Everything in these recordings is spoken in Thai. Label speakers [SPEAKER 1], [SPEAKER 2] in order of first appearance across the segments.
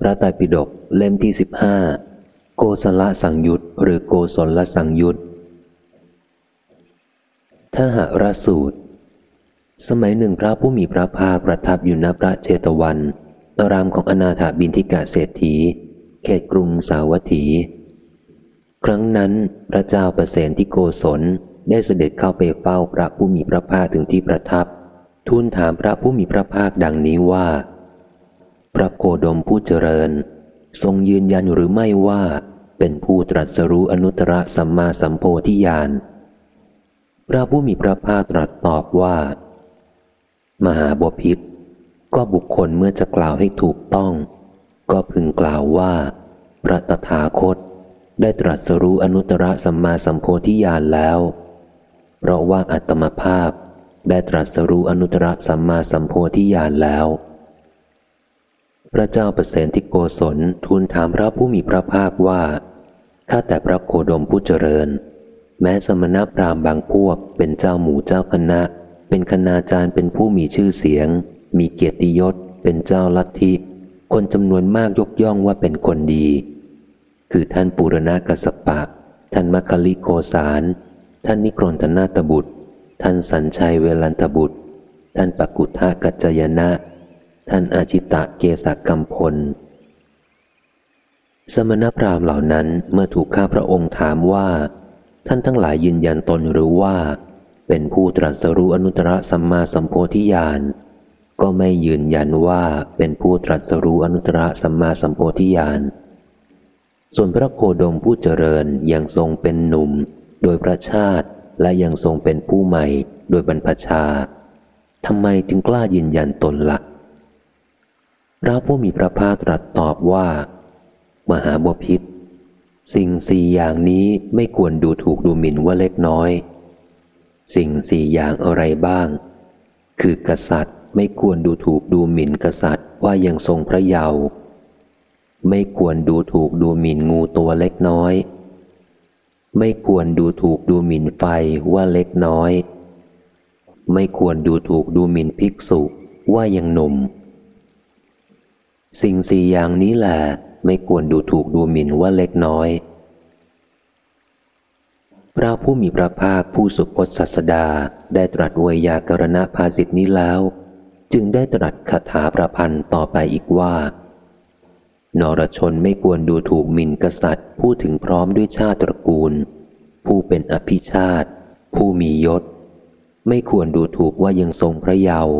[SPEAKER 1] พระไตรปิฎกเล่มที่สิบห้าโกศลสังยุตหรือโกศลสังยุตถ้าหารสูตร สมัยหนึ่งพระผู้มีพระภาคประทับอยู่ณพระเชตวันอารามของอนาถาบินทิกาเศรษฐี เขตกรุงสาวัตถี ครั้งนั้นพระเจ้าประเสนที่โกศลได้เสด็จเข้าไปเฝ้าพระผู้มีพระภาคถึงที่ประทับ ทูลถามพระผู้มีพระภาคดังนี้ว่า พระโคดมผู้เจริญ ทรงยืนยันหรือไม่ว่า เป็นผู้ตรัสรู้อนุตตรสัมมาสัมโพธิญาณพระผู้มีพระภาคตรัสตอบว่า มหาบพิษก็บุคคลเมื่อจะกล่าวให้ถูกต้อง ก็พึงกล่าวว่า พระตถาคต ได้ตรัสรู้อนุตตรสัมมาสัมโพธิญาณแล้ว เพราะว่าอัตมภาพได้ตรัสรู้อนุตตรสัมมาสัมโพธิญาณแล้ว พระเจ้าประเสนทิโกศลทูลถามพระผู้มีพระภาคว่า ข้าแต่พระโคดมผู้เจริญ แม้สมณพราหมณ์บางพวก เป็นเจ้าหมู่เจ้าคณะ เป็นคณาจารย์เป็นผู้มีชื่อเสียง มีเกียรติยศ เป็นเจ้าลัทธิ คนจำนวนมากยกย่องว่าเป็นคนดี คือท่านปุรณกัสปะ ท่านมัคคลิโกสาร ท่านนิกรนธนาตบุตร ท่านสัญชัยเวลันตบุตร ท่านปกุทากัจจยนะ ท่านอาชิตะเกษกัมพล สมณพราหมณ์เหล่านั้นเมื่อถูกข้าพระองค์ถามว่า ท่านทั้งหลายยืนยันตนหรือว่า เป็นผู้ตรัสรู้อนุตตรสัมมาสัมโพธิญาณก็ไม่ยืนยันว่าเป็นผู้ตรัสรู้อนุตตรสัมมาสัมโพธิญาณ ส่วนพระโคดมผู้เจริญยังทรงเป็นหนุ่ม โดยพระชาติและยังทรงเป็นผู้ใหม่โดยบรรพชาทำไมจึงกล้ายืนยันตนละ่ะ ระผู้มีพระภาคตรัสตอบว่า มหาบพิษสิ่งสี่อย่างนี้ไม่ควรดูถูกดูหมิ่นว่าเล็กน้อย สิ่งสี่อย่างอะไรบ้าง คือกษัตริย์ไม่ควรดูถูกดูหมิ่นกษัตริย์ว่ายังทรงพระเยาว์ไม่ควรดูถูกดูหมิ่นงูตัวเล็กน้อย ไม่ควรดูถูกดูหมิ่นไฟว่าเล็กน้อย ไม่ควรดูถูกดูหมิ่นภิกษุว่ายังหนุ่ม สิ่งสี่อย่างนี้แหละไม่ควรดูถูกดูหมิ่นว่าเล็กน้อย พระผู้มีพระภาคผู้สุพจน์ศาสดาได้ตรัสวยากรณภาสิทธินี้แล้ว จึงได้ตรัสคาถาประพันธ์ต่อไปอีกว่านรชนไม่ควรดูถูกหมิ่นกษัตริย์ ผู้ถึงพร้อมด้วยชาติตระกูล ผู้เป็นอภิชาติ ผู้มียศ ไม่ควรดูถูกว่ายังทรงพระเยาว์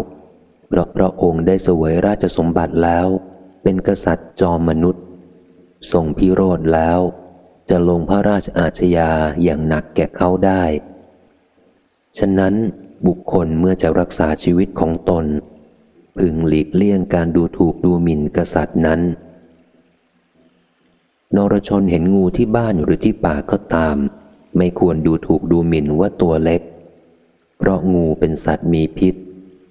[SPEAKER 1] เพราะพระองค์ได้เสวยราชสมบัติแล้ว เป็นกษัตริย์จอมมนุษย์ทรงพิโรธแล้ว จะลงพระราชอาชญาอย่างหนักแก่เขาได้ ฉะนั้นบุคคลเมื่อจะรักษาชีวิตของตน พึงหลีกเลี่ยงการดูถูกดูหมิ่นกษัตริย์นั้น นรชนเห็นงูที่บ้านหรือที่ป่าก็ตาม ไม่ควรดูถูกดูหมิ่นว่าตัวเล็ก เพราะงูเป็นสัตว์มีพิษ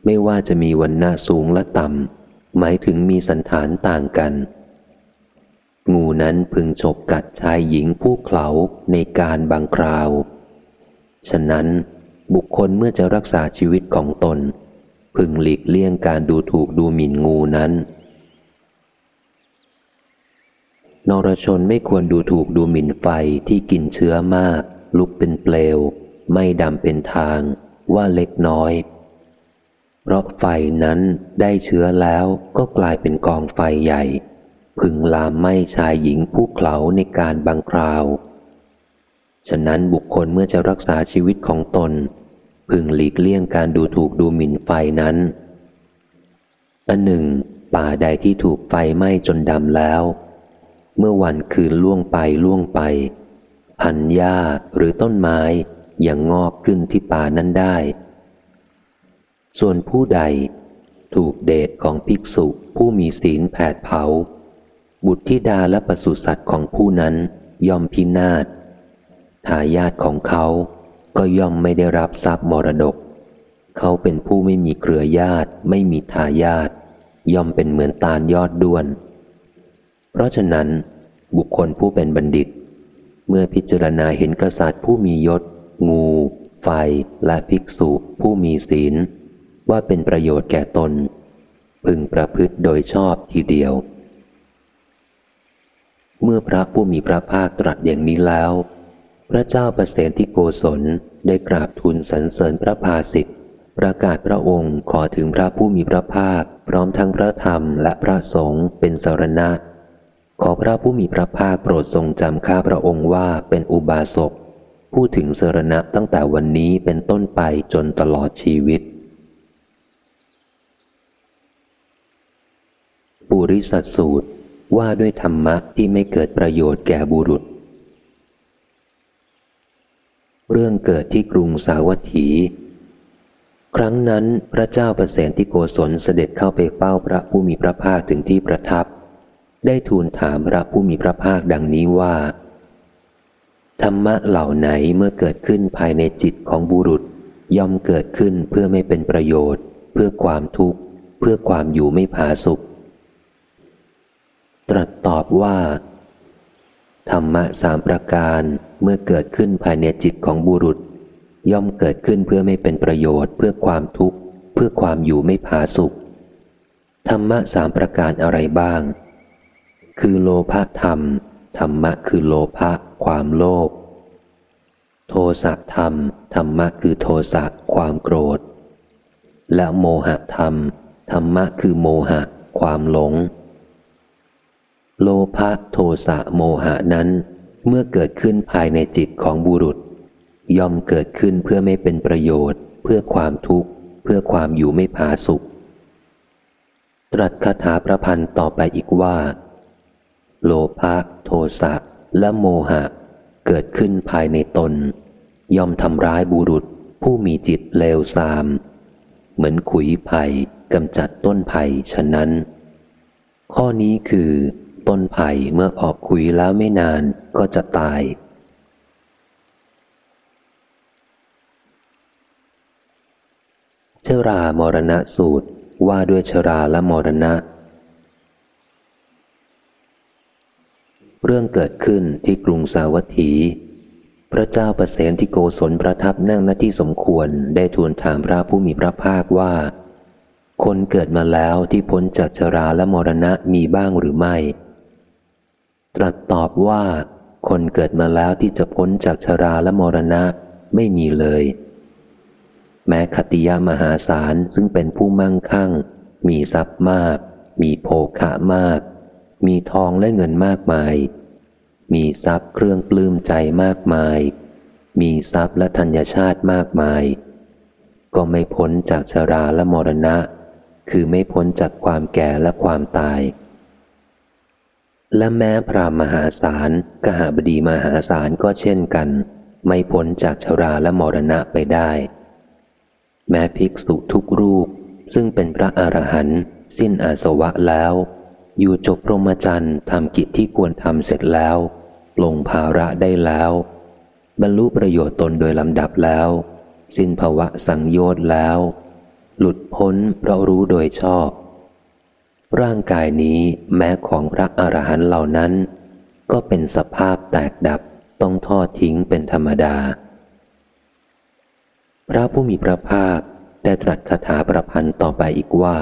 [SPEAKER 1] ไม่ว่าจะมีวันหน้าสูงและต่ำ หมายถึงมีสันฐานต่างกัน งูนั้นพึงฉกกัดชายหญิงผู้เขาในการบางคราว ฉะนั้นบุคคลเมื่อจะรักษาชีวิตของตน พึงหลีกเลี่ยงการดูถูกดูหมิ่นงูนั้น นรชนไม่ควรดูถูกดูหมิ่นไฟที่กินเชื้อมาก ลุกเป็นเปลว ไม่ดำเป็นทาง ว่าเล็กน้อย เพราะไฟนั้นได้เชื้อแล้วก็กลายเป็นกองไฟใหญ่ พึงลามไหม้ชายหญิงผู้เขาในการบางคราว ฉะนั้นบุคคลเมื่อจะรักษาชีวิตของตน พึงหลีกเลี่ยงการดูถูกดูหมิ่นไฟนั้นอันหนึ่ง ป่าใดที่ถูกไฟไหม้จนดำแล้ว เมื่อวันคืนล่วงไปล่วงไป พันหญ้าหรือต้นไม้ยังงอกขึ้นที่ป่านั้นได้ ส่วนผู้ใดถูกเดชของภิกษุผู้มีศีลแผดเผา บุตรธิดาและปศุสัตว์ของผู้นั้นย่อมพินาศทายาทของเขาก็ย่อมไม่ได้รับทรัพย์มรดก เขาเป็นผู้ไม่มีเครือญาติไม่มีทายาทย่อมเป็นเหมือนตาลยอดด้วน เพราะฉะนั้น บุคคลผู้เป็นบัณฑิต เมื่อพิจารณาเห็นกษัตริย์ผู้มียศ งู ไฟ และภิกษุผู้มีศีล ว่าเป็นประโยชน์แก่ตน พึงประพฤติโดยชอบทีเดียว เมื่อพระผู้มีพระภาคตรัสอย่างนี้แล้ว พระเจ้าประเสนที่โกศลได้กราบทูลสรรเสริญพระภาสิทธิประกาศพระองค์ขอถึงพระผู้มีพระภาค พร้อมทั้งพระธรรมและพระสงฆ์เป็นสารณะ ขอพระผู้มีพระภาคโปรดทรงจำข้าพระองค์ว่าเป็นอุบาสก พูดถึงสารณะตั้งแต่วันนี้เป็นต้นไปจนตลอดชีวิต ปุริสัสูตรว่าด้วยธรรมะที่ไม่เกิดประโยชน์แก่บุรุษ เรื่องเกิดที่กรุงสาวัตถี ครั้งนั้นพระเจ้าประเสนที่โกศลเสด็จเข้าไปเฝ้าพระผู้มีพระภาคถึงที่ประทับ ได้ทูลถามพระผู้มีพระภาคดังนี้ว่า ธรรมะเหล่าไหนเมื่อเกิดขึ้นภายในจิตของบุรุษ ย่อมเกิดขึ้นเพื่อไม่เป็นประโยชน์ เพื่อความทุกข์ เพื่อความอยู่ไม่ผาสุข ตรัสตอบว่า ธรรมะสามประการเมื่อเกิดขึ้นภายในจิตของบุรุษ ย่อมเกิดขึ้นเพื่อไม่เป็นประโยชน์เพื่อความทุกข์ เพื่อความอยู่ไม่ผาสุข ธรรมะสามประการอะไรบ้าง คือโลภะธรรม ธรรมะคือโลภะความโลภโทสะธรรม ธรรมะคือโทสะความโกรธ และโมหะธรรม ธรรมะคือโมหะ ความหลง โลภะโทสะโมหะนั้น เมื่อเกิดขึ้นภายในจิตของบุรุษ ย่อมเกิดขึ้นเพื่อไม่เป็นประโยชน์ เพื่อความทุกข์ เพื่อความอยู่ไม่ผาสุข ตรัสคาถาประพันธ์ต่อไปอีกว่า โลภะโทสะและโมหะ เกิดขึ้นภายในตน ย่อมทำร้ายบุรุษ ผู้มีจิตเลวทราม เหมือนขุยไผ่กำจัดต้นไผ่ฉะนั้น ข้อนี้คือ ต้นไผ่เมื่อออกคุยแล้วไม่นานก็จะตาย เชรามรณะสูตรว่าด้วยชราและมรณะ เรื่องเกิดขึ้นที่กรุงสาวัตถี พระเจ้าประเสนที่โกศลประทับนั่งหน้าที่สมควรได้ทูลถามพระผู้มีพระภาคว่าคนเกิดมาแล้วที่พ้นจากชราและมรณะมีบ้างหรือไม่ ตรัสตอบว่า คนเกิดมาแล้วที่จะพ้นจากชราและมรณะไม่มีเลย แม้คติยามหาศาลซึ่งเป็นผู้มั่งคั่ง มีทรัพย์มาก มีโภคะมาก มีทองและเงินมากมาย มีทรัพย์เครื่องปลื้มใจมากมาย มีทรัพย์และธัญชาติมากมาย ก็ไม่พ้นจากชราและมรณะ คือไม่พ้นจากความแก่และความตาย และแม้พระมหาศาลกหาบดีมหาศาลก็เช่นกัน ไม่พ้นจากชราและมรณะไปได้ แม้ภิกษุทุกรูป ซึ่งเป็นพระอรหันต์สิ้นอาสวะแล้ว อยู่จบพรหมจรรย์ทำกิจที่ควรทำเสร็จแล้วลงภาระได้แล้ว บรรลุประโยชน์ตนโดยลำดับแล้ว สิ้นภวะสังโยชน์แล้ว หลุดพ้นเพราะรู้โดยชอบ ร่างกายนี้แม้ของพระอรหันต์เหล่านั้น ก็เป็นสภาพแตกดับต้องทอดทิ้งเป็นธรรมดา พระผู้มีพระภาคได้ตรัสคาถาประพันธ์ต่อไปอีกว่า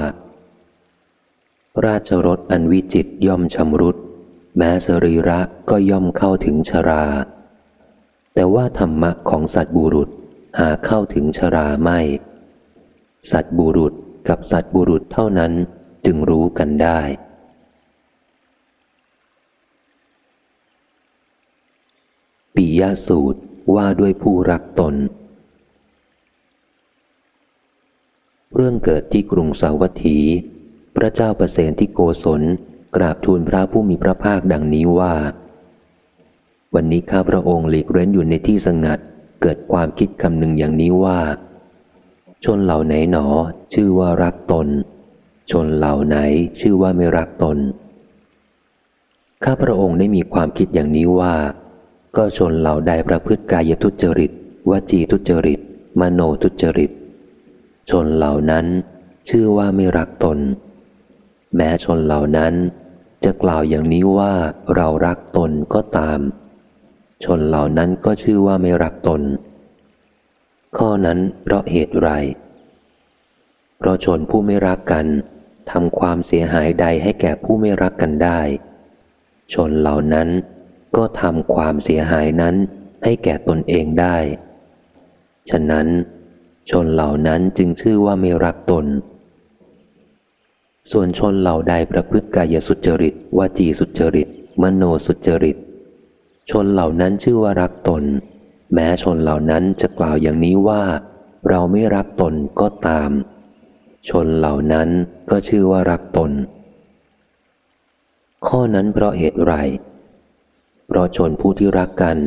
[SPEAKER 1] ราชรถอันวิจิตย่อมชำรุด แม้สรีระก็ย่อมเข้าถึงชรา แต่ว่าธรรมะของสัตบุรุษหาเข้าถึงชราไม่ สัตบุรุษกับสัตบุรุษเท่านั้น จึงรู้กันได้ ปิยสูตรว่าด้วยผู้รักตน เรื่องเกิดที่กรุงสาวัตถี พระเจ้าประเสนที่โกศลกราบทูลพระผู้มีพระภาคดังนี้ว่า วันนี้ข้าพระองค์หลีกเร้นอยู่ในที่สงัด เกิดความคิดคำหนึ่งอย่างนี้ว่า ชนเหล่าไหนหนอชื่อว่ารักตน ชนเหล่าไหนชื่อว่าไม่รักตน ข้าพระองค์ได้มีความคิดอย่างนี้ว่า ก็ชนเหล่าใดประพฤติกายทุจริตวจีทุจริต มโนทุจริต ชนเหล่านั้นชื่อว่าไม่รักตน แม้ชนเหล่านั้นจะกล่าวอย่างนี้ว่าเรารักตนก็ตาม ชนเหล่านั้นก็ชื่อว่าไม่รักตน ข้อนั้นเพราะเหตุไร เพราะชนผู้ไม่รักกัน ทำความเสียหายใดให้แก่ผู้ไม่รักกันได้ ชนเหล่านั้นก็ทำความเสียหายนั้นให้แก่ตนเองได้ ฉะนั้น ชนเหล่านั้นจึงชื่อว่าไม่รักตน ส่วนชนเหล่าใดประพฤติกายสุจริตวจีสุจริต มโนสุจริต ชนเหล่านั้นชื่อว่ารักตน แม้ชนเหล่านั้นจะกล่าวอย่างนี้ว่า เราไม่รักตนก็ตาม ชนเหล่านั้นก็ชื่อว่ารักตน ข้อนั้นเพราะเหตุไร เพราะชนผู้ที่รักกัน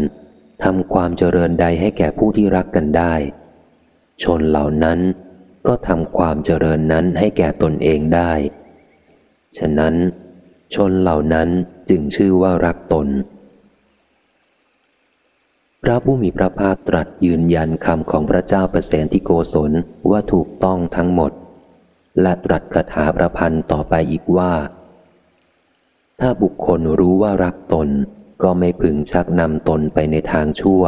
[SPEAKER 1] ทำความเจริญใดให้แก่ผู้ที่รักกันได้ ชนเหล่านั้นก็ทำความเจริญนั้นให้แก่ตนเองได้ ฉะนั้น ชนเหล่านั้นจึงชื่อว่ารักตน พระผู้มีพระภาคตรัสยืนยันคำของพระเจ้าประเสนที่โกศลว่าถูกต้องทั้งหมด และตรัสคาถาประพันธ์ต่อไปอีกว่า ถ้าบุคคลรู้ว่ารักตนก็ไม่พึงชักนำตนไปในทางชั่ว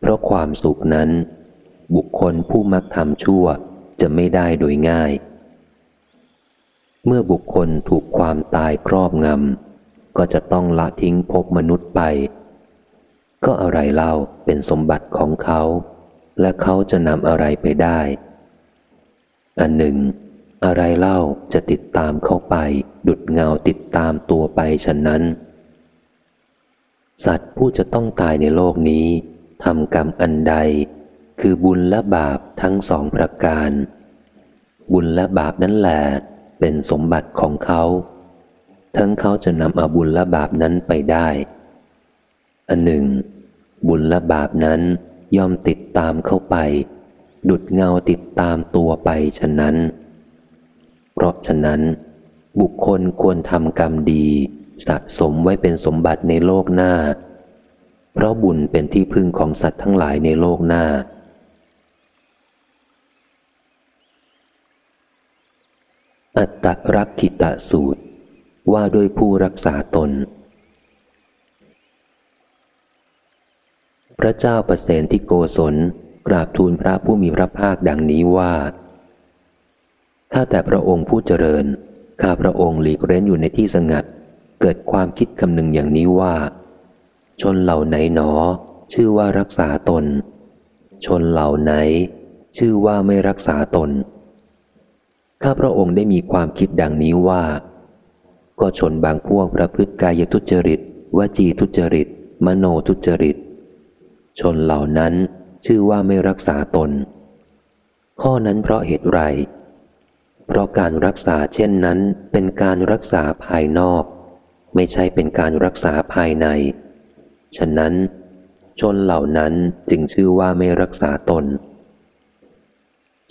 [SPEAKER 1] เพราะความสุขนั้น บุคคลผู้มักทำชั่วจะไม่ได้โดยง่าย เมื่อบุคคลถูกความตายครอบงำก็จะต้องละทิ้งภพมนุษย์ไป ก็อะไรเล่าเป็นสมบัติของเขา และเขาจะนำอะไรไปได้ อันหนึ่ง อะไรเล่าจะติดตามเข้าไป ดุดเงาติดตามตัวไปฉะนั้น สัตว์ผู้จะต้องตายในโลกนี้ทำกรรมอันใด คือบุญและบาปทั้งสองประการ บุญและบาปนั้นแหละเป็นสมบัติของเขา ทั้งเขาจะนำเอาบุญและบาปนั้นไปได้ อันหนึ่ง บุญและบาปนั้นย่อมติดตามเข้าไป ดุดเงาติดตามตัวไปฉะนั้น เพราะฉะนั้น บุคคลควรทำกรรมดี สะสมไว้เป็นสมบัติในโลกหน้า เพราะบุญเป็นที่พึ่งของสัตว์ทั้งหลายในโลกหน้า อัตตรักขิตะสูตร ว่าด้วยผู้รักษาตนพระเจ้าประเสนที่โกศล กราบทูลพระผู้มีพระภาคดังนี้ว่า ถ้าแต่พระองค์ผู้เจริญ ข้าพระองค์หลีกเร้นอยู่ในที่สงัด เกิดความคิดคำหนึ่งอย่างนี้ว่า ชนเหล่าไหนหนอ ชื่อว่ารักษาตน ชนเหล่าไหน ชื่อว่าไม่รักษาตน ข้าพระองค์ได้มีความคิดดังนี้ว่า ก็ชนบางพวกประพฤติกายทุจริตวจีทุจริต มโนทุจริต ชนเหล่านั้น ชื่อว่าไม่รักษาตน ข้อนั้นเพราะเหตุไร เพราะการรักษาเช่นนั้นเป็นการรักษาภายนอก ไม่ใช่เป็นการรักษาภายใน ฉะนั้น ชนเหล่านั้นจึงชื่อว่าไม่รักษาตน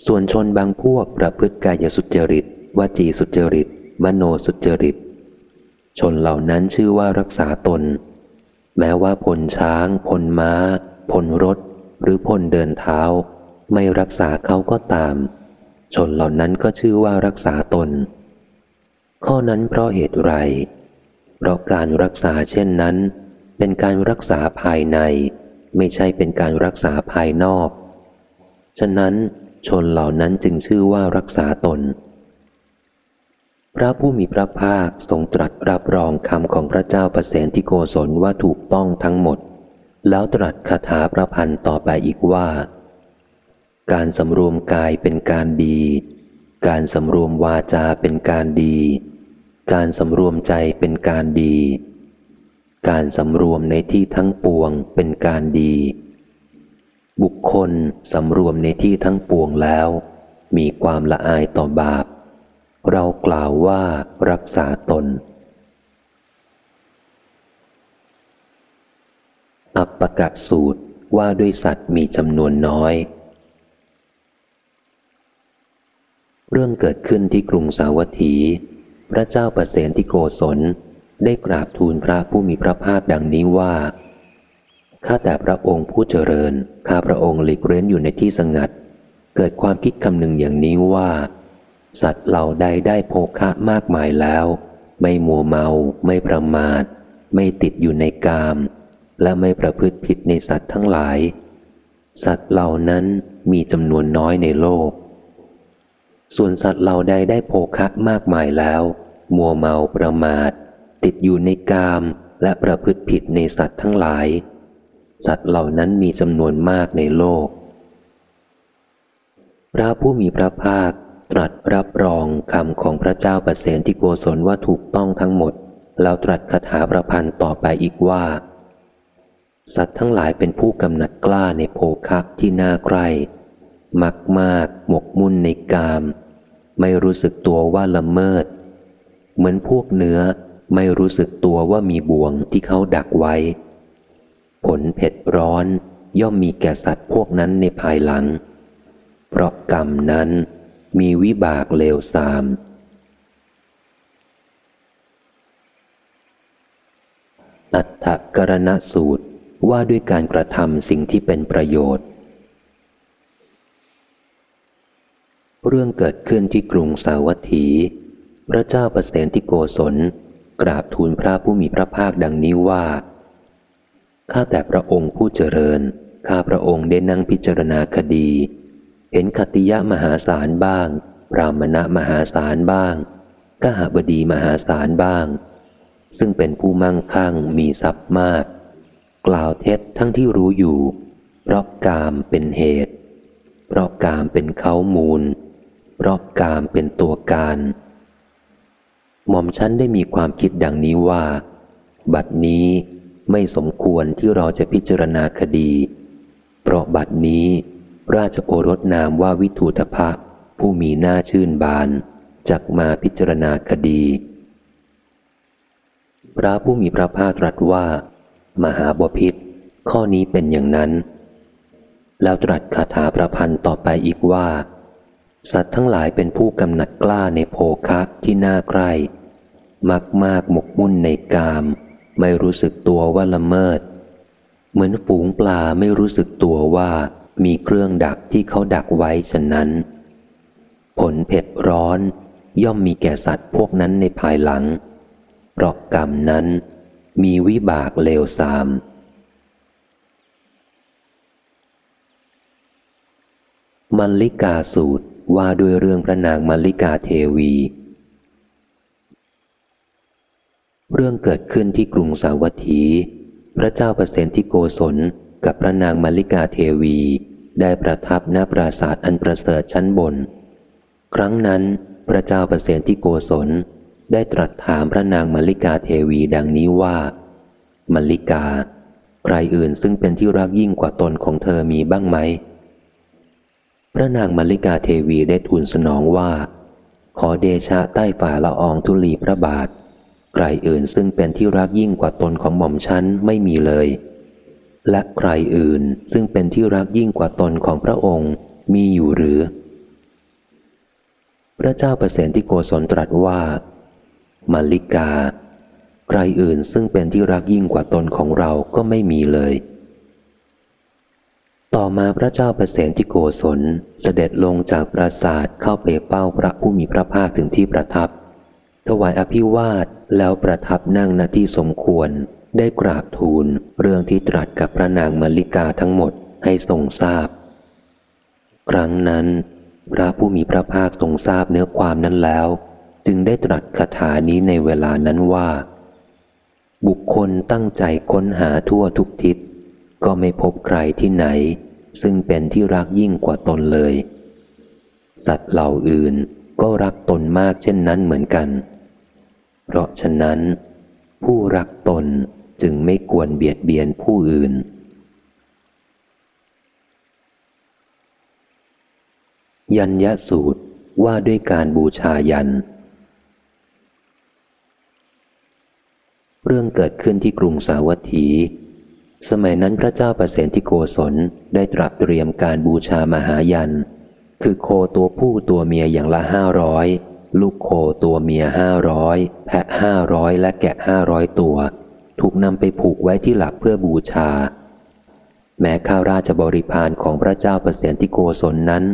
[SPEAKER 1] ส่วนชนบางพวกประพฤติกายสุจริตวจีสุจริต มโนสุจริต ชนเหล่านั้นชื่อว่ารักษาตน แม้ว่าพลช้าง พลม้า พลรถ หรือพลเดินเท้า ไม่รักษาเขาก็ตาม ชนเหล่านั้นก็ชื่อว่ารักษาตน ข้อนั้นเพราะเหตุไร เพราะการรักษาเช่นนั้น เป็นการรักษาภายใน ไม่ใช่เป็นการรักษาภายนอก ฉะนั้นชนเหล่านั้นจึงชื่อว่ารักษาตน พระผู้มีพระภาคทรงตรัสรับรองคำของพระเจ้าประเสนที่โกศลว่าถูกต้องทั้งหมด แล้วตรัสคาถาประพันธ์ต่อไปอีกว่า การสำรวมกายเป็นการดี การสำรวมวาจาเป็นการดี การสำรวมใจเป็นการดี การสำรวมในที่ทั้งปวงเป็นการดี บุคคลสำรวมในที่ทั้งปวงแล้ว มีความละอายต่อบาป เรากล่าวว่ารักษาตน อัปปกะสูตรว่าด้วยสัตว์มีจำนวนน้อย เรื่องเกิดขึ้นที่กรุงสาวัตถี พระเจ้าประเสนที่โกศลได้กราบทูลพระผู้มีพระภาคดังนี้ว่า ข้าแต่พระองค์ผู้เจริญ ข้าพระองค์หลีกเร้นอยู่ในที่สงัด เกิดความคิดคำหนึ่งอย่างนี้ว่า สัตว์เหล่าใดได้โภคะมากมายแล้ว ไม่มัวเมา ไม่ประมาท ไม่ติดอยู่ในกาม และไม่ประพฤติผิดในสัตว์ทั้งหลาย สัตว์เหล่านั้นมีจำนวนน้อยในโลก ส่วนสัตว์เหล่าใดได้โภคะมากมายแล้ว มัวเมาประมาท ติดอยู่ในกามและประพฤติผิดในสัตว์ทั้งหลาย สัตว์เหล่านั้นมีจำนวนมากในโลก พระผู้มีพระภาคตรัสรับรองคำของพระเจ้าประเสนที่โกศลว่าถูกต้องทั้งหมด แล้วตรัสคาถาประพันธ์ต่อไปอีกว่า สัตว์ทั้งหลายเป็นผู้กำหนัดกล้าในโภคะที่น่าใครมักมาก หมกมุ่นในกาม ไม่รู้สึกตัวว่าละเมิด เหมือนพวกเนื้อไม่รู้สึกตัวว่ามีบ่วงที่เขาดักไว้ ผลเผ็ดร้อนย่อมมีแก่สัตว์พวกนั้นในภายหลัง เพราะกรรมนั้นมีวิบากเลวทราม อัตถกรณสูตร ว่าด้วยการกระทำสิ่งที่เป็นประโยชน์ เรื่องเกิดขึ้นที่กรุงสาวัตถี พระเจ้าประเสนที่โกศล กราบทูลพระผู้มีพระภาคดังนี้ว่า ข้าแต่พระองค์ผู้เจริญ ข้าพระองค์ได้นั่งพิจารณาคดี เห็นคติยะมหาศาลบ้างพรามณะมหาศาลบ้างกหบดีมหาศาลบ้าง ซึ่งเป็นผู้มั่งคั่งมีทรัพย์มาก กล่าวเท็จทั้งที่รู้อยู่ เพราะกามเป็นเหตุ เพราะกามเป็นเขามูล เพราะกามเป็นตัวการ หม่อมชั้นได้มีความคิดดังนี้ว่า บัดนี้ไม่สมควรที่เราจะพิจารณาคดี เพราะบัดนี้ ราชโอรสนามว่าวิทูตภะผู้มีหน้าชื่นบานจักมาพิจารณาคดี พระผู้มีพระภาคตรัสว่า มหาบพิษข้อนี้เป็นอย่างนั้น แล้วตรัสคาถาประพันธ์ต่อไปอีกว่า สัตว์ทั้งหลายเป็นผู้กำหนัดกล้าในโภคะที่น่าใกล้ มักมากหมกมุ่นในกาม ไม่รู้สึกตัวว่าละเมิด เหมือนฝูงปลาไม่รู้สึกตัวว่ามีเครื่องดักที่เขาดักไว้ฉะนั้น ผลเผ็ดร้อนย่อมมีแก่สัตว์พวกนั้นในภายหลังเพราะกรรมนั้น มีวิบากเลวทราม มัลลิกาสูตรว่าด้วยเรื่องพระนางมัลลิกาเทวี เรื่องเกิดขึ้นที่กรุงสาวัตถี พระเจ้าประเสนที่โกศลกับพระนางมาริกาเทวี ได้ประทับณปราสาทอันประเสริฐชั้นบน ครั้งนั้นพระเจ้าประเสนที่โกศล ได้ตรัสถามพระนางมาริกาเทวีดังนี้ว่ามาริกา ใครอื่นซึ่งเป็นที่รักยิ่งกว่าตนของเธอมีบ้างไหม พระนางมาริกาเทวีได้ทูลสนองว่า ขอเดชะใต้ฝ่าละอองทุลีพระบาท ใครอื่นซึ่งเป็นที่รักยิ่งกว่าตนของหม่อมฉันไม่มีเลย และใครอื่นซึ่งเป็นที่รักยิ่งกว่าตนของพระองค์มีอยู่หรือ พระเจ้าประเสนที่โกศลตรัสว่า มาลิกา ใครอื่นซึ่งเป็นที่รักยิ่งกว่าตนของเราก็ไม่มีเลย ต่อมาพระเจ้าประเสนที่โกศลเสด็จลงจากปราสาทเข้าไปเป้าพระผู้มีพระภาคถึงที่ประทับ ถวายอภิวาทแล้วประทับนั่งณที่สมควรได้กราบทูลเรื่องที่ตรัสกับพระนางมาลิกาทั้งหมดให้ทรงทราบ ครั้งนั้น พระผู้มีพระภาคทรงทราบเนื้อความนั้นแล้ว จึงได้ตรัสคาถานี้ในเวลานั้นว่า บุคคลตั้งใจค้นหาทั่วทุกทิศ ก็ไม่พบใครที่ไหน ซึ่งเป็นที่รักยิ่งกว่าตนเลย สัตว์เหล่าอื่นก็รักตนมากเช่นนั้นเหมือนกัน เพราะฉะนั้น ผู้รักตนจึงไม่ควรเบียดเบียนผู้อื่น ยัญญสูตรว่าด้วยการบูชายัน เรื่องเกิดขึ้นที่กรุงสาวัตถี สมัยนั้นพระเจ้าประเสนที่โกศลได้ตรัสเตรียมการบูชามหายัน คือโคตัวผู้ตัวเมียอย่างละห้าร้อยลูกโคตัวเมียห้าร้อยแพะห้าร้อยและแกะห้าร้อยตัว ถูกนำไปผูกไว้ที่หลักเพื่อบูชา แม้ข้าราชบริพารของพระเจ้าประเสนที่โกศลนั้น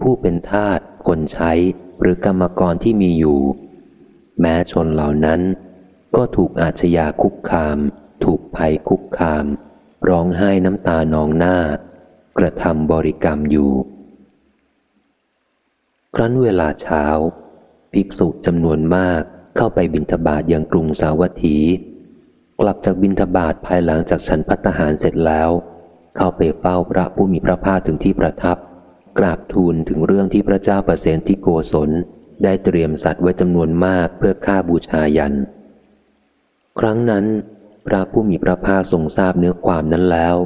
[SPEAKER 1] ผู้เป็นทาสคนใช้หรือกรรมกรที่มีอยู่ แม้ชนเหล่านั้น ก็ถูกอาชญาคุกคาม ถูกภัยคุกคาม ร้องไห้น้ำตานองหน้า กระทำบริกรรมอยู่ ครั้นเวลาเช้า ภิกษุจำนวนมากเข้าไปบินทบาทยังกรุงสาวัตถี กลับจากบินทบาทภายหลังจากฉันพัตหารเสร็จแล้ว เข้าไปเฝ้าพระผู้มีพระภาคถึงที่ประทับ กราบทูลถึงเรื่องที่พระเจ้าประเสนที่โกศลได้เตรียมสัตว์ไว้จำนวนมากเพื่อฆ่าบูชายัน ครั้งนั้น พระผู้มีพระภาคทรงทราบเนื้อความนั้นแล้ว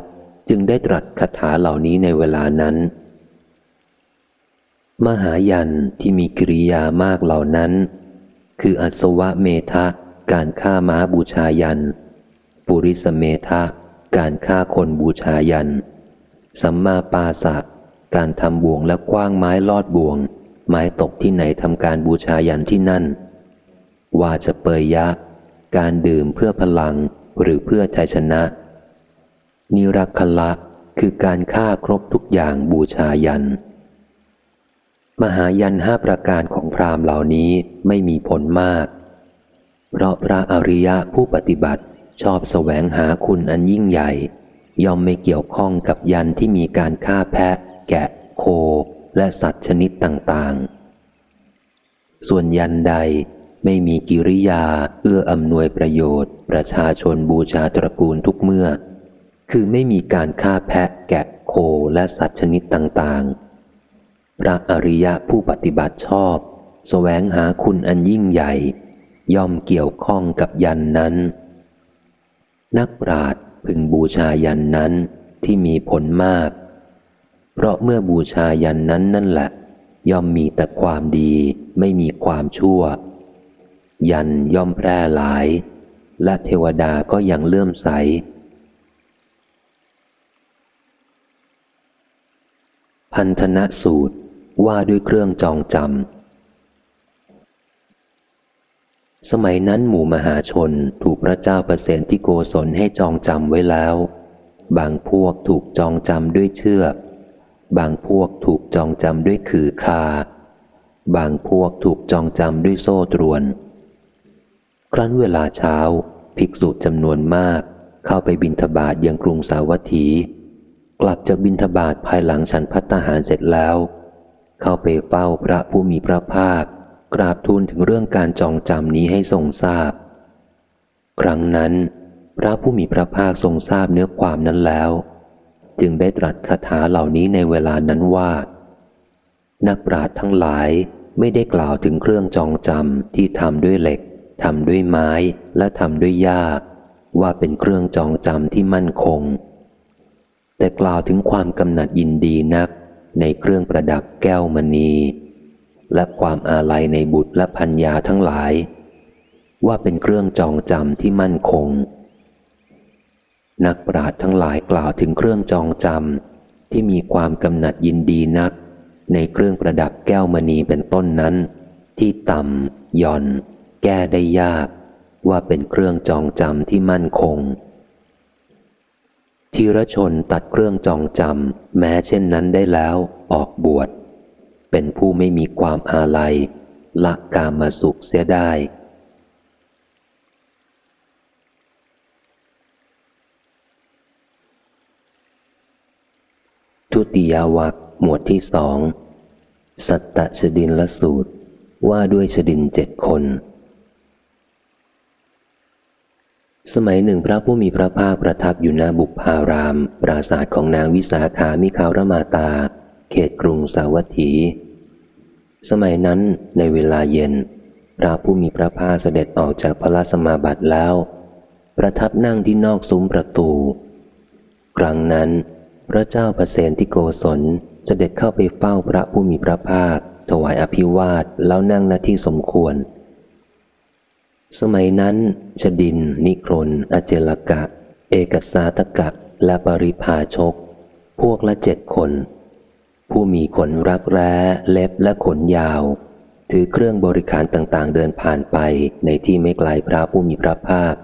[SPEAKER 1] จึงได้ตรัสคาถาเหล่านี้ในเวลานั้น มหายันที่มีกิริยามากเหล่านั้น คืออัศวะเมทะการฆ่าม้าบูชายัน ปุริสเมทะการฆ่าคนบูชายัน สัมมาปาสะการทำบ่วงและกว้างไม้ลอดบ่วง ไม้ตกที่ไหนทำการบูชายันที่นั่นว่าจะเปยยะ การดื่มเพื่อพลังหรือเพื่อชัยชนะ นิรักขละคือการฆ่าครบทุกอย่างบูชายัน มหายันห้าประการของพราหมณ์เหล่านี้ไม่มีผลมาก เพราะพระอริยะผู้ปฏิบัติชอบแสวงหาคุณอันยิ่งใหญ่ ย่อมไม่เกี่ยวข้องกับยันที่มีการฆ่าแพะ แกะ โค และสัตว์ชนิดต่างๆ ส่วนยันใด ไม่มีกิริยา เอื้ออำนวยประโยชน์ ประชาชนบูชาตระกูลทุกเมื่อ คือไม่มีการฆ่าแพะแกะโคและสัตว์ชนิดต่างๆ พระอริยะผู้ปฏิบัติชอบสแสวงหาคุณอันยิ่งใหญ่ ย่อมเกี่ยวข้องกับยันนั้น นักปราชญ์พึงบูชายันนั้นที่มีผลมาก เพราะเมื่อบูชายันนั้นนั่นแหละ ย่อมมีแต่ความดีไม่มีความชั่ว ยันย่อมแพร่หลาย และเทวดาก็ยังเลื่อมใส พันธนะสูตรว่าด้วยเครื่องจองจำ สมัยนั้นหมู่มหาชนถูกพระเจ้าประเสนที่โกศลให้จองจำไว้แล้ว บางพวกถูกจองจำด้วยเชือก บางพวกถูกจองจำด้วยขือคา บางพวกถูกจองจำด้วยโซ่ตรวน ครั้นเวลาเช้า ภิกษุจำนวนมาก เข้าไปบินทบาทยังกรุงสาวัตถี กลับจากบินทบาทภายหลังฉันพัตหารเสร็จแล้ว เข้าไปเฝ้าพระผู้มีพระภาค กราบทูลถึงเรื่องการจองจำนี้ให้ทรงทราบ ครั้งนั้น พระผู้มีพระภาคทรงทราบเนื้อความนั้นแล้ว จึงได้ตรัสคาถาเหล่านี้ในเวลานั้นว่า นักปราชญ์ทั้งหลายไม่ได้กล่าวถึงเครื่องจองจำที่ทำด้วยเหล็ก ทำด้วยไม้และทำด้วยหญ้าว่าเป็นเครื่องจองจำที่มั่นคง แต่กล่าวถึงความกำหนัดยินดีนักในเครื่องประดับแก้วมณี และความอาลัยในบุตรและพัญญาทั้งหลาย ว่าเป็นเครื่องจองจำที่มั่นคง นักปราชญ์ทั้งหลายกล่าวถึงเครื่องจองจำที่มีความกำหนัดยินดีนัก ในเครื่องประดับแก้วมณีเป็นต้นนั้น ที่ต่ำย่อน แก้ได้ยากว่าเป็นเครื่องจองจำที่มั่นคงทีรชนตัดเครื่องจองจำแม้เช่นนั้นได้แล้วออกบวช เป็นผู้ไม่มีความอาลัยละกามาสุขเสียได้ ทุติยวัคหมวดที่สอง สัตตชดินละสูตรว่าด้วยชดินเจ็ดคน สมัยหนึ่งพระผู้มีพระภาคประทับอยู่ณบุพาราม ปราสาทของนางวิสาขามิคารมาตา เขตกรุงสาวัตถี สมัยนั้นในเวลาเย็น พระผู้มีพระภาคเสด็จออกจากพระสมาบัติแล้ว ประทับนั่งที่นอกซุ้มประตู ครั้งนั้น พระเจ้าประเสนที่โกศลเสด็จเข้าไปเฝ้าพระผู้มีพระภาค ถวายอภิวาทแล้วนั่งหน้าที่สมควร สมัยนั้น ชดิน นิครนอเจลกะ เอกสาตกะ และปริพาชก พวกละเจ็ดคน ผู้มีขนรักแร้เล็บและขนยาว ถือเครื่องบริการต่างๆ เดินผ่านไปในที่ไม่ไกลพระผู้มีพระภาค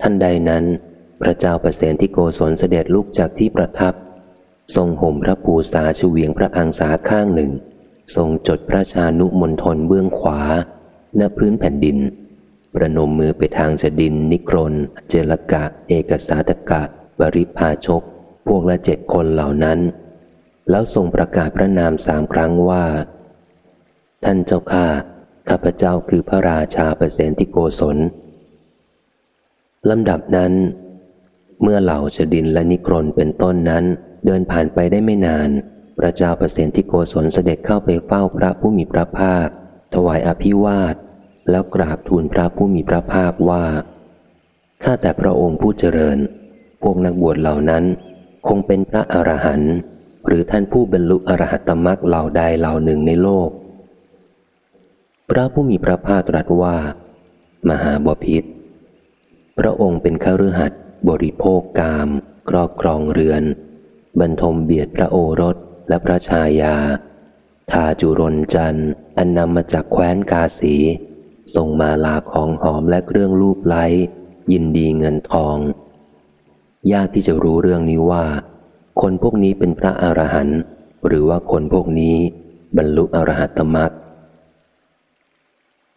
[SPEAKER 1] ท่านใดนั้น พระเจ้าประเสนที่โกศลเสด็จลุกจากที่ประทับ ทรงห่มพระภูษาชเวียงพระอังสาข้างหนึ่ง ทรงจดพระชานุมนทนเบื้องขวาณพื้นแผ่นดิน ประนมมือไปทางสดิน นิครน เจลกะ เอกสาตกะ บริพาชก พวกละเจ็ดคนเหล่านั้น แล้วทรงประกาศพระนามสามครั้งว่า ท่านเจ้าข้าข้าพเจ้าคือพระราชาเปรตที่โกศลลำดับนั้น เมื่อเหล่าชดินและนิครนเป็นต้นนั้น เดินผ่านไปได้ไม่นาน พระเจ้าเปรตที่โกศลเสด็จเข้าไปเฝ้าพระผู้มีพระภาค ถวายอภิวาท แล้วกราบทูลพระผู้มีพระภาคว่า ข้าแต่พระองค์ผู้เจริญ พวกนักบวชเหล่านั้น คงเป็นพระอรหันต์หรือท่านผู้บรรลุอรหัตตมรักเหล่าใดเหล่าหนึ่งในโลก พระผู้มีพระภาคตรัสว่า มหาบพิษพระองค์เป็นข้ารือหัดบริโภคกาม ครอบครองเรือน บรรทมเบียดพระโอรสและพระชายา ทาจุรนจันอันนำมาจากแคว้นกาสี ส่งมาลาของหอมและเครื่องรูปไล้ยินดีเงินทอง ยากที่จะรู้เรื่องนี้ว่า คนพวกนี้เป็นพระอรหันต์หรือว่าคนพวกนี้บรรลุอรหัตมรัก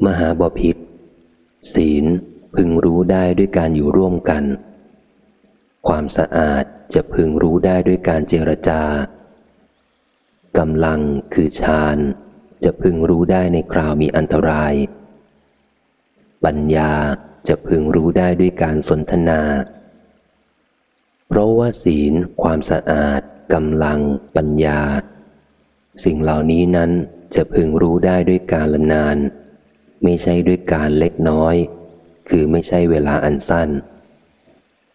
[SPEAKER 1] มหาบพิษศีลพึงรู้ได้ด้วยการอยู่ร่วมกัน ความสะอาดจะพึงรู้ได้ด้วยการเจรจากำลังคือฌาน จะพึงรู้ได้ในคราวมีอันตราย ปัญญาจะพึงรู้ได้ด้วยการสนทนา เพราะว่าศีล ความสะอาดกำลัง ปัญญา สิ่งเหล่านี้นั้นจะพึงรู้ได้ด้วยการละนาน ไม่ใช่ด้วยการเล็กน้อย คือไม่ใช่เวลาอันสั้น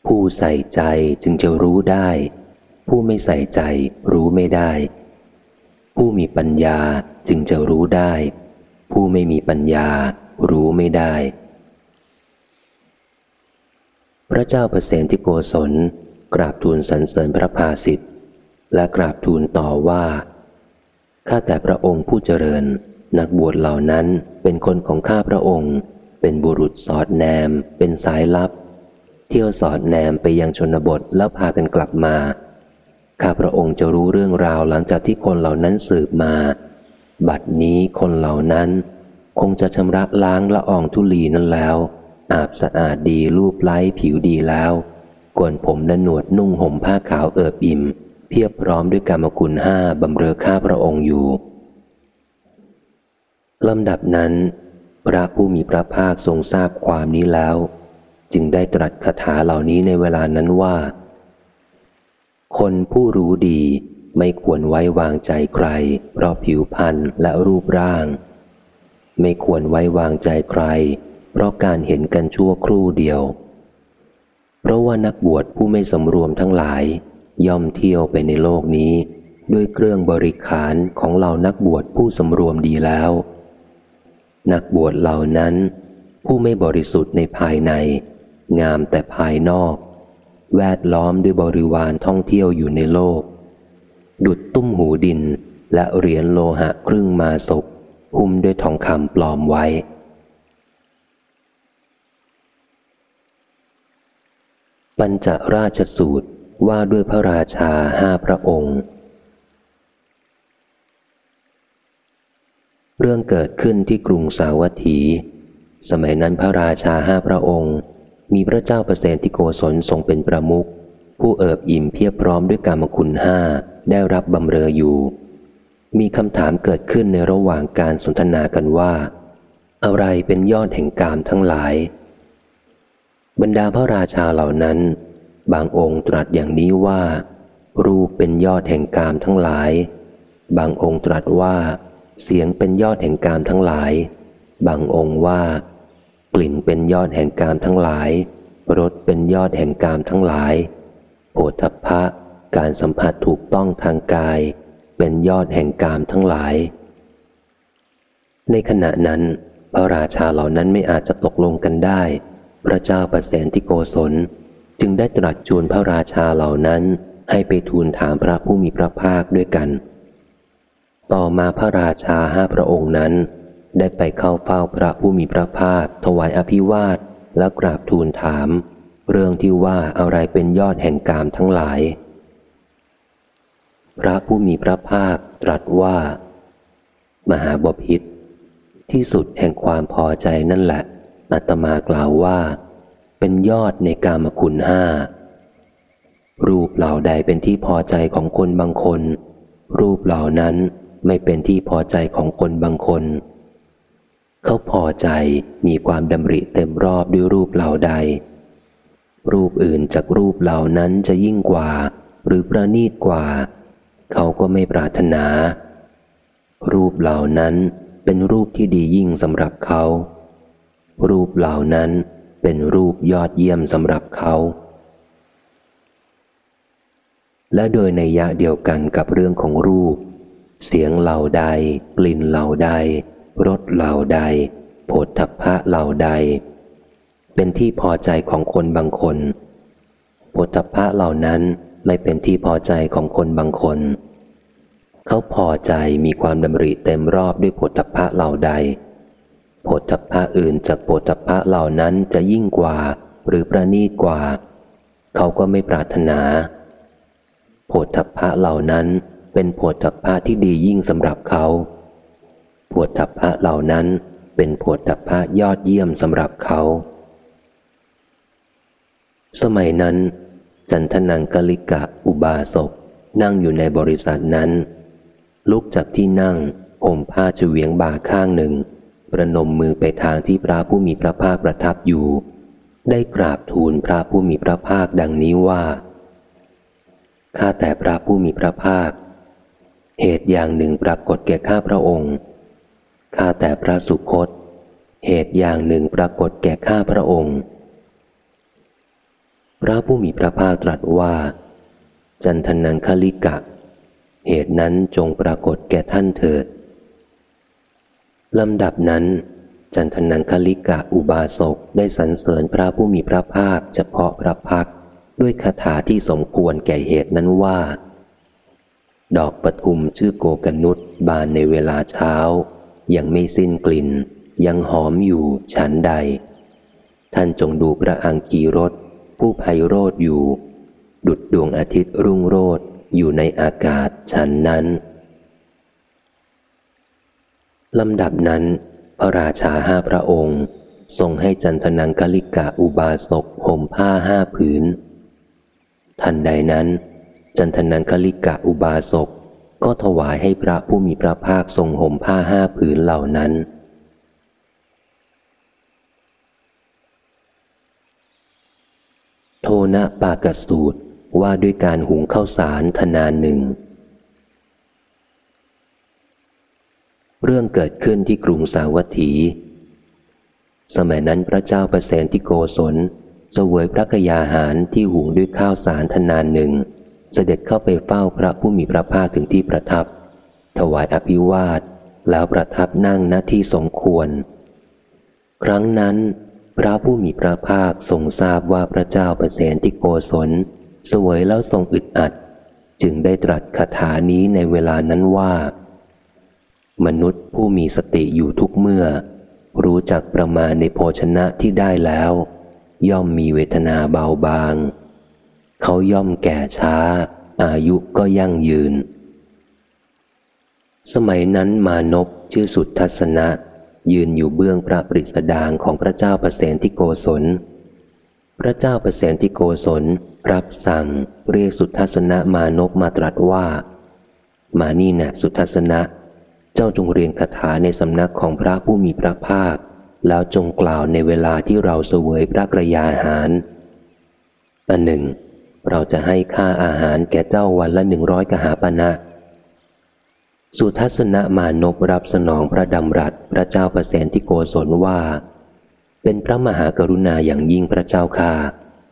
[SPEAKER 1] ผู้ใส่ใจจึงจะรู้ได้ ผู้ไม่ใส่ใจรู้ไม่ได้ ผู้มีปัญญาจึงจะรู้ได้ ผู้ไม่มีปัญญา รู้ไม่ได้ พระเจ้าเปรตที่โกศลกราบทูลสรรเสริญพระภาสิทธิ์และกราบทูลต่อว่า ข้าแต่พระองค์ผู้เจริญ นักบวชเหล่านั้นเป็นคนของข้าพระองค์ เป็นบุรุษสอดแนม เป็นสายลับ เที่ยวสอดแนมไปยังชนบทแล้วพากันกลับมา ข้าพระองค์จะรู้เรื่องราวหลังจากที่คนเหล่านั้นสืบมา บัดนี้คนเหล่านั้น คงจะชำระล้างละอองทุลีนั้นแล้ว อาบสะอาดดีรูปไล้ผิวดีแล้วกวนผมและหนวดนุ่งห่มผ้าขาวเอิบอิ่ม เพียบพร้อมด้วยกรรมคุณห้าบำเรอข้าพระองค์อยู่ลำดับนั้น พระผู้มีพระภาคทรงทราบความนี้แล้ว จึงได้ตรัสคาถาเหล่านี้ในเวลานั้นว่า คนผู้รู้ดีไม่ควรไว้วางใจใคร เพราะผิวพรรณและรูปร่าง ไม่ควรไว้วางใจใคร เพราะการเห็นกันชั่วครู่เดียว เพราะว่านักบวชผู้ไม่สำรวมทั้งหลาย ย่อมเที่ยวไปในโลกนี้ ด้วยเครื่องบริขารของเหล่านักบวชผู้สำรวมดีแล้ว นักบวชเหล่านั้น ผู้ไม่บริสุทธิ์ในภายใน งามแต่ภายนอก แวดล้อมด้วยบริวารท่องเที่ยวอยู่ในโลก ดุดตุ้มหูดินและเหรียญโลหะครึ่งมาศพ หุ้มด้วยทองคำปลอมไว้ ปัญจราชสูตรว่าด้วยพระราชาห้าพระองค์ เรื่องเกิดขึ้นที่กรุงสาวัตถี สมัยนั้นพระราชาห้าพระองค์ มีพระเจ้าเประเสนที่โกศลทรงเป็นประมุขผู้เอิบอิ่มเพียบพร้อมด้วยกรรมคุณห้าได้รับบำเรออยู่ มีคำถามเกิดขึ้นในระหว่างการสนทนากันว่า อะไรเป็นยอดแห่งกามทั้งหลาย บรรดาพระราชาเหล่านั้น บางองค์ตรัสอย่างนี้ว่า รูปเป็นยอดแห่งกามทั้งหลาย บางองค์ตรัสว่า เสียงเป็นยอดแห่งกามทั้งหลาย บางองค์ว่า กลิ่นเป็นยอดแห่งกามทั้งหลายรสเป็นยอดแห่งกามทั้งหลายโอทัพพะการสัมผัสถูกต้องทางกาย เป็นยอดแห่งกามทั้งหลาย ในขณะนั้น พระราชาเหล่านั้นไม่อาจจะตกลงกันได้ พระเจ้าประเสนที่โกศลจึงได้ตรัสจูนพระราชาเหล่านั้นให้ไปทูลถามพระผู้มีพระภาคด้วยกัน ต่อมาพระราชาห้าพระองค์นั้น ได้ไปเข้าเฝ้าพระผู้มีพระภาค ถวายอภิวาทและกราบทูลถาม เรื่องที่ว่าอะไรเป็นยอดแห่งกามทั้งหลาย พระผู้มีพระภาคตรัสว่า มหาบพิษที่สุดแห่งความพอใจนั่นแหละอัตมากล่าวว่า เป็นยอดในกามคุณห้ารูปเหล่าใดเป็นที่พอใจของคนบางคน รูปเหล่านั้นไม่เป็นที่พอใจของคนบางคน เขาพอใจมีความดำริเต็มรอบด้วยรูปเหล่าใด รูปอื่นจากรูปเหล่านั้นจะยิ่งกว่า หรือประณีตกว่า เขาก็ไม่ปรารถนา รูปเหล่านั้นเป็นรูปที่ดียิ่งสำหรับเขา รูปเหล่านั้นเป็นรูปยอดเยี่ยมสำหรับเขา และโดยในยะเดียวกันกับเรื่องของรูป เสียงเหล่าใด กลิ่นเหล่าใดรสเหล่าใดโผฏฐัพพะเหล่าใด เป็นที่พอใจของคนบางคนโผฏฐัพพะเหล่านั้น ไม่เป็นที่พอใจของคนบางคน เขาพอใจมีความดำริเต็มรอบด้วยโผฏฐัพะเหล่าใดโผฏฐัพะอื่นจากโผฏฐัพะเหล่านั้นจะยิ่งกว่า หรือประณีตกว่า เขาก็ไม่ปรารถนาโผฏฐัพะเหล่านั้นเป็นโผฏฐัพะที่ดียิ่งสำหรับเขาโผฏฐัพะเหล่านั้นเป็นโผฏฐัพพะยอดเยี่ยมสำหรับเขา สมัยนั้น จันทนังกลิกะอุบาสก นั่งอยู่ในบริษัทนั้น ลุกจากที่นั่งห่มผ้าจเวียงบ่าข้างหนึ่ง ประนมมือไปทางที่พระผู้มีพระภาคประทับอยู่ ได้กราบทูลพระผู้มีพระภาคดังนี้ว่า ข้าแต่พระผู้มีพระภาค เหตุอย่างหนึ่งปรากฏแก่ข้าพระองค์ ข้าแต่พระสุคต เหตุอย่างหนึ่งปรากฏแก่ข้าพระองค์ พระผู้มีพระภาคตรัสว่า จันทนังคลิกะ เหตุนั้นจงปรากฏแก่ท่านเถิดลำดับนั้น จันทนังคลิกะอุบาสกได้สรรเสริญพระผู้มีพระภาคเฉพาะพระพักด้วยคาถาที่สมควรแก่เหตุนั้นว่า ดอกปทุมชื่อโกกนุษบานในเวลาเช้า ยังไม่สิ้นกลิ่น ยังหอมอยู่ฉันใด ท่านจงดูพระอังกีรถ ผู้ไพโรธอยู่ ดุดดวงอาทิตย์รุ่งโรดอยู่ในอากาศฉันนั้นลำดับนั้น พระราชาห้าพระองค์ ทรงให้จันทนังคลิกะอุบาสกห่มผ้าห้าผืน ทันใดนั้น จันทนังคลิกะอุบาสกก็ถวายให้พระผู้มีพระภาคทรงห่มผ้าห้าผืนเหล่านั้น โทนะปากสูตรว่าด้วยการหุงข้าวสารทนานหนึ่ง เรื่องเกิดขึ้นที่กรุงสาวัตถี สมัยนั้นพระเจ้าประเสนที่โกศลเสวยพระกยาหารที่หุงด้วยข้าวสารทนานหนึ่ง เสด็จเข้าไปเฝ้าพระผู้มีพระภาคถึงที่ประทับ ถวายอภิวาทแล้วประทับนั่งณที่สมควร ครั้งนั้น พระผู้มีพระภาคทรงทราบว่าพระเจ้าประเสนที่โกศลสวยแล้วทรงอึดอัด จึงได้ตรัสคาถานี้ในเวลานั้นว่า มนุษย์ผู้มีสติอยู่ทุกเมื่อ รู้จักประมาณในโภชนะที่ได้แล้ว ย่อมมีเวทนาเบาบาง เขาย่อมแก่ช้า อายุก็ยั่งยืน สมัยนั้นมานพชื่อสุทัศนะ ยืนอยู่เบื้องพระปริสดางของพระเจ้าประเสนที่โกศล พระเจ้าประเสนที่โกศลรับสั่งเรียกสุทัศนะมานพมาตรัสว่า มานี่นะสุทัศนะ เจ้าจงเรียนคาถาในสำนักของพระผู้มีพระภาค แล้วจงกล่าวในเวลาที่เราเสวยพระกระยาหารอันหนึ่ง เราจะให้ค่าอาหารแก่เจ้าวันละหนึ่งร้อยกหาปณะนะ สุทัศนมานพรับสนองพระดำรัสพระเจ้าประเสนที่โกศลว่า เป็นพระมหากรุณาอย่างยิ่งพระเจ้าค่า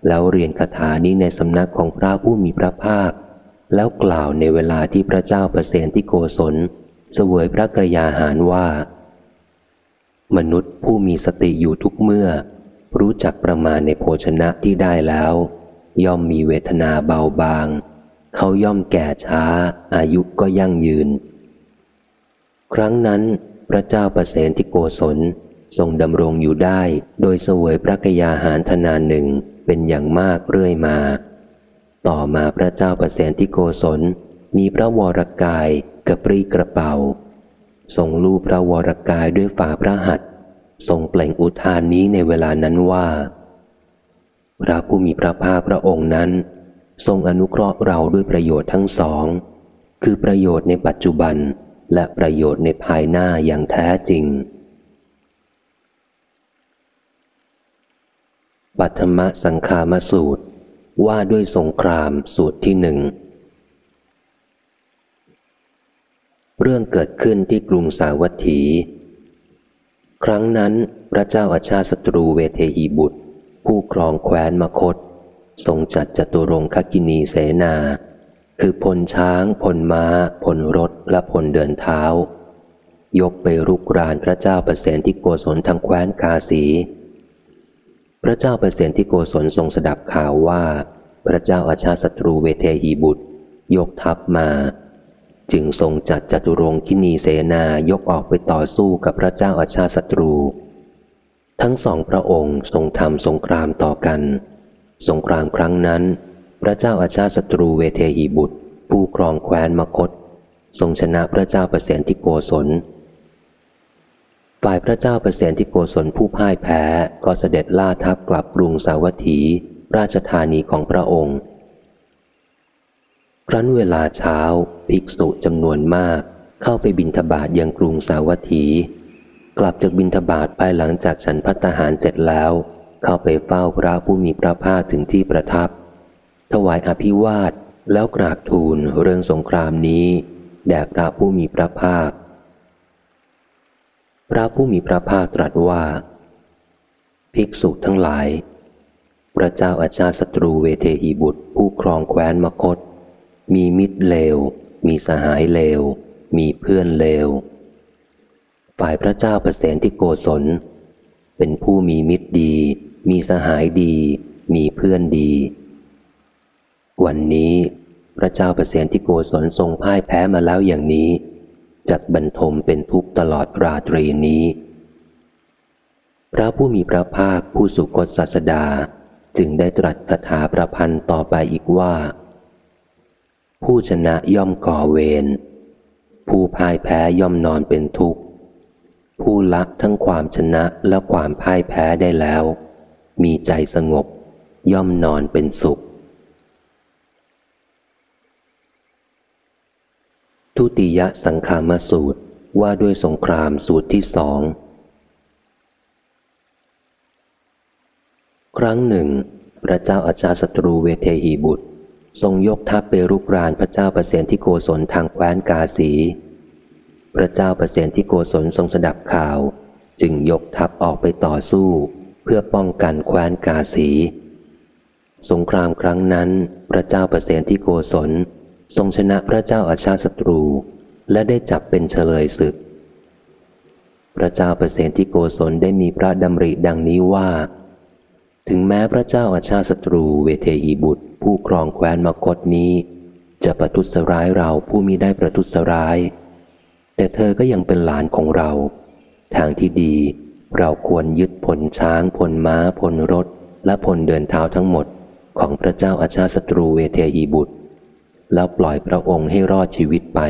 [SPEAKER 1] แล้วเรียนคาถานี้ในสำนักของพระผู้มีพระภาค แล้วกล่าวในเวลาที่พระเจ้าประเสนที่โกศลเสวยพระกรยาหารว่า มนุษย์ผู้มีสติอยู่ทุกเมื่อ รู้จักประมาณในโภชนะที่ได้แล้ว ย่อมมีเวทนาเบาบาง เขาย่อมแก่ช้า อายุก็ยั่งยืน ครั้งนั้น พระเจ้าประเสนที่โกศลทรงดำรงอยู่ได้โดยเสวยพระกยาหารทนานหนึ่งเป็นอย่างมากเรื่อยมา ต่อมาพระเจ้าประเสนที่โกศลมีพระวรกายกระปรีกระเป๋าทรงลูบพระวรกายด้วยฝ่าพระหัตทรงเปล่งอุทานนี้ในเวลานั้นว่า พระผู้มีพระภาคพระองค์นั้น ทรงอนุเคราะห์เราด้วยประโยชน์ทั้งสอง คือประโยชน์ในปัจจุบัน และประโยชน์ในภายหน้าอย่างแท้จริง ปัทมสังคามสูตรว่าด้วยสงครามสูตรที่หนึ่ง เรื่องเกิดขึ้นที่กรุงสาวัตถี ครั้งนั้นพระเจ้าอาชาศัตรูเวเทหีบุตร ผู้ครองแคว้นมคต ทรงจัดจตุรงคกินีเสนา คือพลช้าง พลม้า พลรถ และพลเดินเท้า ยกไปรุกรานพระเจ้าเประเสนที่โกศลทางแคว้นกาสี พระเจ้าเปรตที่โกศลทรงสดับข่าวว่า พระเจ้าอาชาศัตรูเวเทหีบุตร ยกทัพมา จึงทรงจัดจัตุรงคินีเสนายกออกไปต่อสู้กับพระเจ้าอาชาศัตรู ทั้งสองพระองค์ทรงทำสงครามต่อกัน สงครามครั้งนั้น พระเจ้าอาชาศัตรูเวเทหีบุตร ผู้ครองแคว้นมคต ทรงชนะพระเจ้าเปรตที่โกศล ฝ่ายพระเจ้าเปรตที่โกศลผู้พ่ายแพ้ก็เสด็จล่าทัพกลับกรุงสาวัตถี ราชธานีของพระองค์ครั้นเวลาเช้า ภิกษุจำนวนมาก เข้าไปบินทบาทยังกรุงสาวัตถี กลับจากบินทบาทภายหลังจากฉันพัตหารเสร็จแล้ว เข้าไปเฝ้าพระผู้มีพระภาคถึงที่ประทับ ถวายอภิวาทแล้วกราบทูลเรื่องสงครามนี้แด่พระผู้มีพระภาค พระผู้มีพระภาคตรัสว่า ภิกษุทั้งหลาย พระเจ้าอาชาศัตรูเวเทหีบุตรผู้ครองแคว้นมคต มีมิตรเลว มีสหายเลว มีเพื่อนเลว ฝ่ายพระเจ้าประเสนที่โกศล เป็นผู้มีมิตรดี มีสหายดี มีเพื่อนดี วันนี้พระเจ้าประเสนที่โกศลทรงพ่ายแพ้มาแล้วอย่างนี้ จักบรรทมเป็นทุกตลอดราตรีนี้ พระผู้มีพระภาคผู้สุกตศาสดาจึงได้ตรัสคาถาประพันธ์ต่อไปอีกว่า ผู้ชนะย่อมก่อเวรผู้พ่ายแพ้ย่อมนอนเป็นทุกข์ ผู้ละทั้งความชนะและความพ่ายแพ้ได้แล้ว มีใจสงบ ย่อมนอนเป็นสุข ทุติยสังขามสูตรว่าด้วยสงครามสูตรที่สอง ครั้งหนึ่ง พระเจ้าอาชาศัตรูเวเทหีบุตร ทรงยกทัพไปรุกรานพระเจ้าประเสนที่โกศลทางแคว้นกาสี พระเจ้าประเสนที่โกศลทรงสดับข่าว จึงยกทัพออกไปต่อสู้ เพื่อป้องกันแคว้นกาสี สงครามครั้งนั้น พระเจ้าประเสนที่โกศล ทรงชนะพระเจ้าอาชาศัตรู และได้จับเป็นเฉลยศึก พระเจ้าเปรตที่โกศลได้มีพระดำริดังนี้ว่า ถึงแม้พระเจ้าอาชาศัตรูเวเทหีบุตร ผู้ครองแคว้นมคตนี้ จะประทุษร้ายเราผู้มีได้ประทุษร้าย แต่เธอก็ยังเป็นหลานของเรา ทางที่ดีเราควรยึดผลช้างผลม้าผลรถ และผลเดินเท้าทั้งหมด ของพระเจ้าอาชาศัตรูเวเทหีบุตร แล้วปล่อยพระองค์ให้รอดชีวิตไป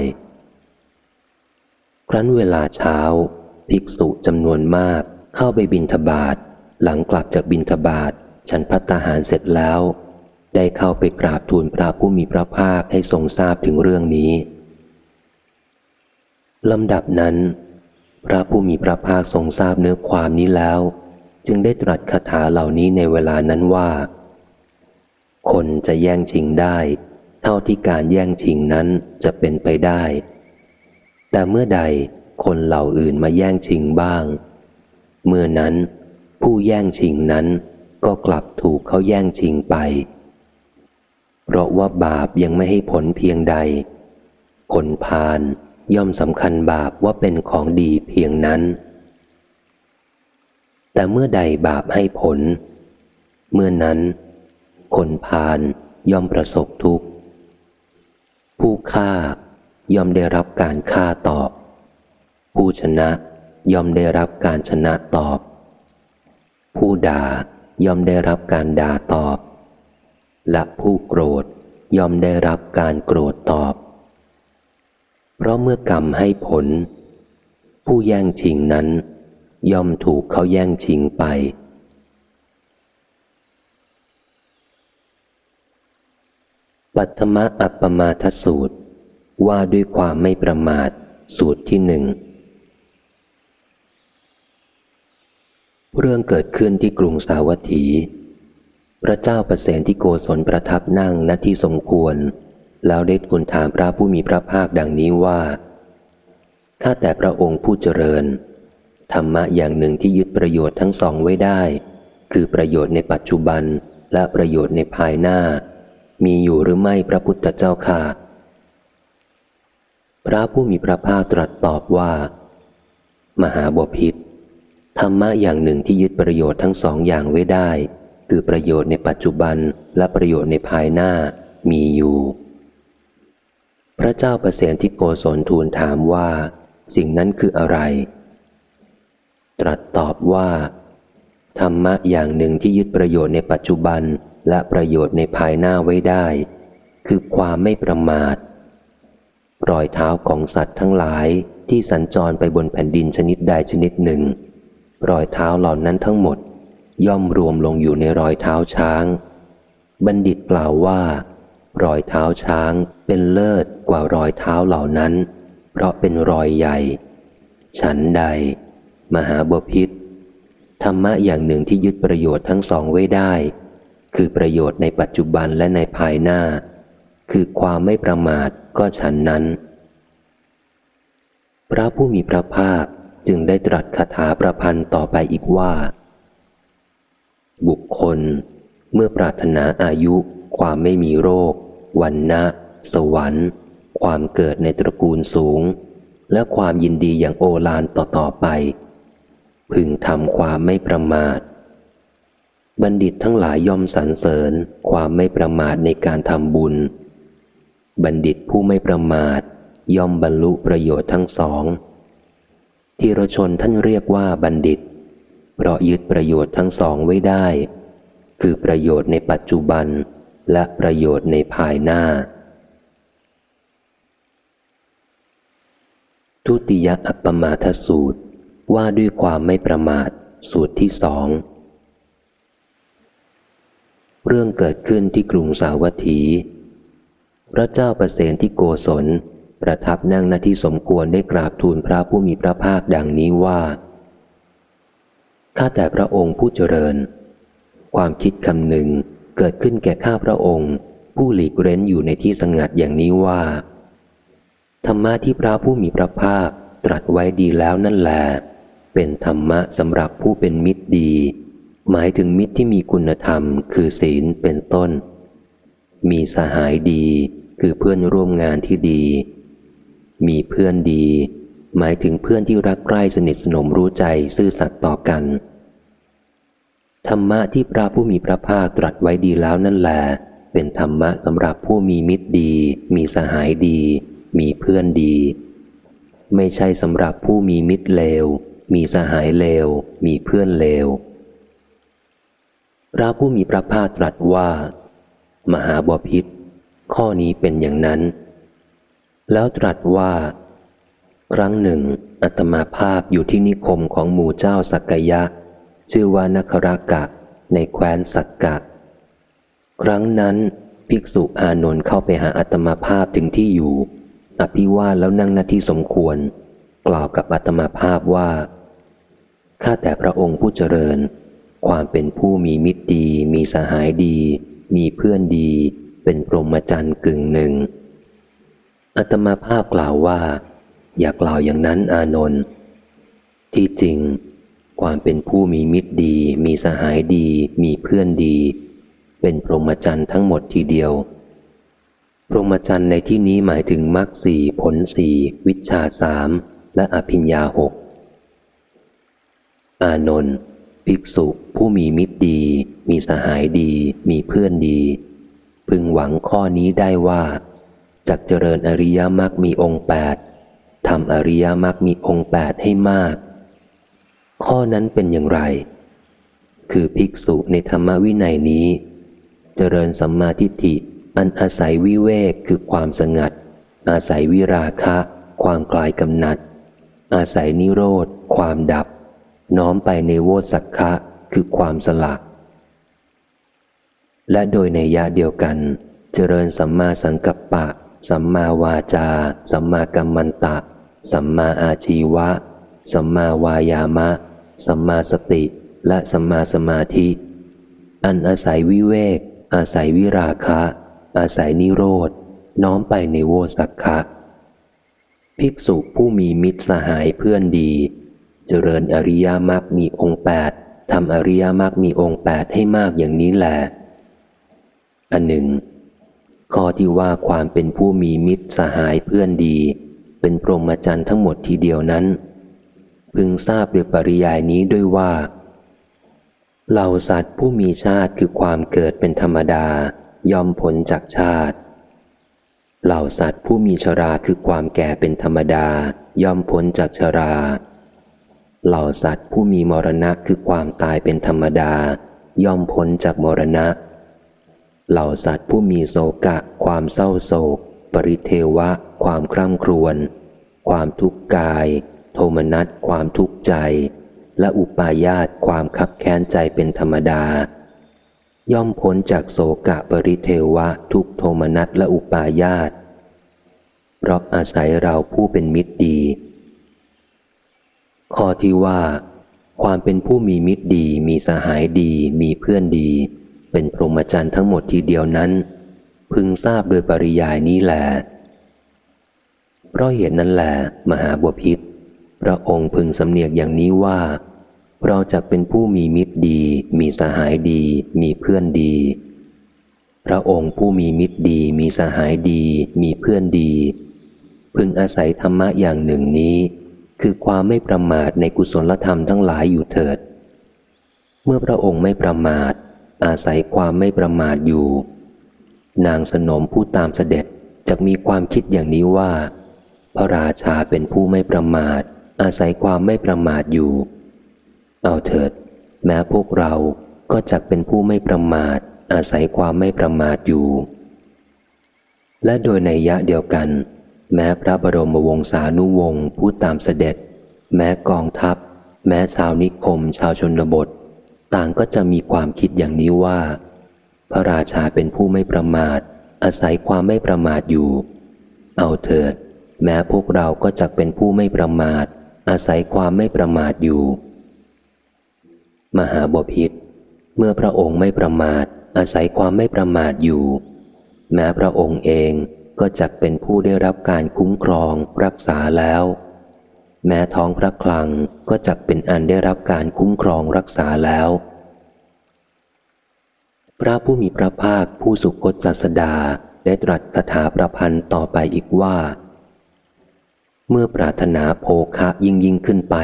[SPEAKER 1] ครั้นเวลาเช้า ภิกษุจำนวนมากเข้าไปบินทบาทหลังกลับจากบินทบาทฉันพัตหารเสร็จแล้ว ได้เข้าไปกราบทูลพระผู้มีพระภาคให้ทรงทราบถึงเรื่องนี้ลำดับนั้น พระผู้มีพระภาคทรงทราบเนื้อความนี้แล้ว จึงได้ตรัสคาถาเหล่านี้ในเวลานั้นว่า คนจะแย่งชิงได้ เท่าที่การแย่งชิงนั้นจะเป็นไปได้ แต่เมื่อใดคนเหล่าอื่นมาแย่งชิงบ้าง เมื่อนั้นผู้แย่งชิงนั้นก็กลับถูกเขาแย่งชิงไป เพราะว่าบาปยังไม่ให้ผลเพียงใด คนพาลย่อมสำคัญบาปว่าเป็นของดีเพียงนั้น แต่เมื่อใดบาปให้ผล เมื่อนั้น คนพาลย่อมประสบทุกข์ ผู้ฆ่าย่อมได้รับการฆ่าตอบ ผู้ชนะย่อมได้รับการชนะตอบ ผู้ด่าย่อมได้รับการด่าตอบ และผู้โกรธย่อมได้รับการโกรธตอบ เพราะเมื่อกรรมให้ผล ผู้แย่งชิงนั้น ย่อมถูกเขาแย่งชิงไป ปัตมะอัปปมาทสูตร ว่าด้วยความไม่ประมาทสูตรที่หนึ่ง เรื่องเกิดขึ้นที่กรุงสาวัตถี พระเจ้าประเสนที่โกศลประทับนั่งณที่สมควร แล้วได้ทูลถามพระผู้มีพระภาคดังนี้ว่า ข้าแต่พระองค์ผู้เจริญ ธรรมะอย่างหนึ่งที่ยึดประโยชน์ทั้งสองไว้ได้ คือประโยชน์ในปัจจุบันและประโยชน์ในภายหน้า มีอยู่หรือไม่พระพุทธเจ้าค่ะ พระผู้มีพระภาคตรัสตอบว่า มหาบพิษธรรมะอย่างหนึ่งที่ยึดประโยชน์ทั้งสองอย่างไว้ได้ คือประโยชน์ในปัจจุบันและประโยชน์ในภายหน้ามีอยู่ พระเจ้าประเสนที่โกศลทูลถามว่า สิ่งนั้นคืออะไร ตรัสตอบว่า ธรรมะอย่างหนึ่งที่ยึดประโยชน์ในปัจจุบัน และประโยชน์ในภายหน้าไว้ได้ คือความไม่ประมาทรอยเท้าของสัตว์ทั้งหลายที่สัญจรไปบนแผ่นดินชนิดใดชนิดหนึ่ง รอยเท้าเหล่านั้นทั้งหมด ย่อมรวมลงอยู่ในรอยเท้าช้าง บัณฑิตกล่าวว่า รอยเท้าช้างเป็นเลิศกว่ารอยเท้าเหล่านั้น เพราะเป็นรอยใหญ่ ฉันใด มหาบพิษธรรมะอย่างหนึ่งที่ยึดประโยชน์ทั้งสองไว้ได้ คือประโยชน์ในปัจจุบันและในภายหน้า คือความไม่ประมาทก็ฉันนั้น พระผู้มีพระภาคจึงได้ตรัสคาถาประพันธ์ต่อไปอีกว่า บุคคล เมื่อปรารถนาอายุ ความไม่มีโรค วันนะสวรรค์ ความเกิดในตระกูลสูง และความยินดีอย่างโอฬารต่อๆไป พึงทำความไม่ประมาท บัณฑิตทั้งหลายย่อมสรรเสริญความไม่ประมาทในการทำบุญ บัณฑิตผู้ไม่ประมาท ย่อมบรรลุประโยชน์ทั้งสองทีรชนท่านเรียกว่าบัณฑิต เพราะยึดประโยชน์ทั้งสองไว้ได้ คือประโยชน์ในปัจจุบันและประโยชน์ในภายหน้า ทุติยอัปปมาทสูตรว่าด้วยความไม่ประมาทสูตรที่สอง เรื่องเกิดขึ้นที่กรุงสาวัตถี พระเจ้าประเสนที่โกศล ประทับนั่งหน้าที่สมควรได้กราบทูลพระผู้มีพระภาคดังนี้ว่า ข้าแต่พระองค์ผู้เจริญ ความคิดคำหนึ่งเกิดขึ้นแก่ข้าพระองค์ ผู้หลีกเร้นอยู่ในที่สงัดอย่างนี้ว่า ธรรมะที่พระผู้มีพระภาคตรัสไว้ดีแล้วนั่นแหละเป็นธรรมะสำหรับผู้เป็นมิตรดี หมายถึงมิตรที่มีคุณธรรม คือศีลเป็นต้น มีสหายดีคือเพื่อนร่วมงานที่ดี มีเพื่อนดี หมายถึงเพื่อนที่รักใคร่สนิทสนมรู้ใจซื่อสัตย์ต่อกัน ธรรมะที่พระผู้มีพระภาคตรัสไว้ดีแล้วนั่นแหละเป็นธรรมะสำหรับผู้มีมิตรดี มีสหายดี มีเพื่อนดี ไม่ใช่สำหรับผู้มีมิตรเลว มีสหายเลว มีเพื่อนเลว พระผู้มีพระภาคตรัสว่า มหาบพิษข้อนี้เป็นอย่างนั้น แล้วตรัสว่า ครั้งหนึ่ง อัตมาภาพอยู่ที่นิคมของหมู่เจ้าสักกยะ ชื่อว่านครากะในแคว้นสักกะ ครั้งนั้นภิกษุอานนท์เข้าไปหาอัตมาภาพถึงที่อยู่ อภิวาแล้วนั่งหน้าที่สมควร กล่าวกับอัตมาภาพว่า ข้าแต่พระองค์ผู้เจริญ ความเป็นผู้มีมิตรดี มีสหายดี มีเพื่อนดี เป็นพรหมจรรย์กึ่งหนึ่ง อัตมาภาพกล่าวว่า อย่ากล่าวอย่างนั้นอานนท์ที่จริง ความเป็นผู้มีมิตรดี มีสหายดี มีเพื่อนดี เป็นพรหมจรรย์ทั้งหมดทีเดียว พรหมจรรย์ในที่นี้หมายถึงมรรคสี่ผลสี่วิชาสามและอภิญญาหกอานนท์ ภิกษุผู้มีมิตรดี มีสหายดี มีเพื่อนดี พึงหวังข้อนี้ได้ว่าจากเจริญอริยมรรคมีองค์แปดทำอริยมรรคมีองค์แปดให้มาก ข้อนั้นเป็นอย่างไร คือภิกษุในธรรมวินัยนี้ เจริญสัมมาทิฏฐิอันอาศัยวิเวกคือความสงัด อาศัยวิราคะ ความกลายกำนัด อาศัยนิโรธ ความดับ น้อมไปในโวสักคะคือความสลักและโดยในยะเดียวกัน เจริญสัมมาสังกัปปะ สัมมาวาจา สัมมากัมมันตะ สัมมาอาชีวะ สัมมาวายามะ สัมมาสติ และสัมมาสมาธิ อันอาศัยวิเวก อาศัยวิราคะ อาศัยนิโรธน้อมไปในโวสักคะภิกษุผู้มีมิตรสหายเพื่อนดี เจริญอริยมรรคมีองค์แปดทำอริยมรรคมีองค์แปดให้มากอย่างนี้แหละอันหนึ่ง ข้อที่ว่าความเป็นผู้มีมิตรสหายเพื่อนดี เป็นพรหมจรรย์ทั้งหมดทีเดียวนั้น พึงทราบด้วยปริยายนี้ด้วยว่าเหล่าสัตว์ผู้มีชาติคือความเกิดเป็นธรรมดา ย่อมพ้นจากชาติ เหล่าสัตว์ผู้มีชราคือความแก่เป็นธรรมดา ย่อมพ้นจากชรา เหล่าสัตว์ผู้มีมรณะคือความตายเป็นธรรมดา ย่อมพ้นจากมรณะ เหล่าสัตว์ผู้มีโศกะ ความเศร้าโศก ปริเทวะ ความคร่ำครวญ ความทุกข์กาย โทมนัสความทุกข์ใจ และอุปาญาตความคับแค้นใจเป็นธรรมดา ย่อมพ้นจากโศกะปริเทวะ ทุกโทมนัสและอุปาญาตเพราะอาศัยเราผู้เป็นมิตรดี ข้อที่ว่า ความเป็นผู้มีมิตรดี มีสหายดี มีเพื่อนดี เป็นพรหมจรรย์ทั้งหมดทีเดียวนั้น พึงทราบโดยปริยายนี้แหละเพราะเหตุนั้นแหละมหาบพิษพระองค์พึงสำเนียกอย่างนี้ว่า เราจะเป็นผู้มีมิตรดี มีสหายดี มีเพื่อนดี พระองค์ผู้มีมิตรดี มีสหายดี มีเพื่อนดี พึงอาศัยธรรมะอย่างหนึ่งนี้ คือความไม่ประมาทในกุศลธรรมทั้งหลายอยู่เถิด เมื่อพระองค์ไม่ประมาท อาศัยความไม่ประมาทอยู่ นางสนมผู้ตามเสด็จจะมีความคิดอย่างนี้ว่า พระราชาเป็นผู้ไม่ประมาท อาศัยความไม่ประมาทอยู่ เอาเถิด แม้พวกเราก็จะเป็นผู้ไม่ประมาท อาศัยความไม่ประมาทอยู่ และโดยในยะเดียวกัน แม้พระบรมวงศานุวงศ์ผู้ตามเสด็จ แม้กองทัพ แม้ชาวนิคม ชาวชนบท ต่างก็จะมีความคิดอย่างนี้ว่า พระราชาเป็นผู้ไม่ประมาท อาศัยความไม่ประมาทอยู่ เอาเถิด แม้พวกเราก็จะเป็นผู้ไม่ประมาท อาศัยความไม่ประมาทอยู่ มหาบพิษเมื่อพระองค์ไม่ประมาท อาศัยความไม่ประมาทอยู่ แม้พระองค์เอง ก็จักเป็นผู้ได้รับการคุ้มครองรักษาแล้ว แม้ท้องพระคลังก็จักเป็นอันได้รับการคุ้มครองรักษาแล้ว พระผู้มีพระภาคผู้สุคตศาสดาได้ตรัสคาถาประพันธ์ต่อไปอีกว่า เมื่อปรารถนาโภคะยิ่งยิ่งขึ้นไป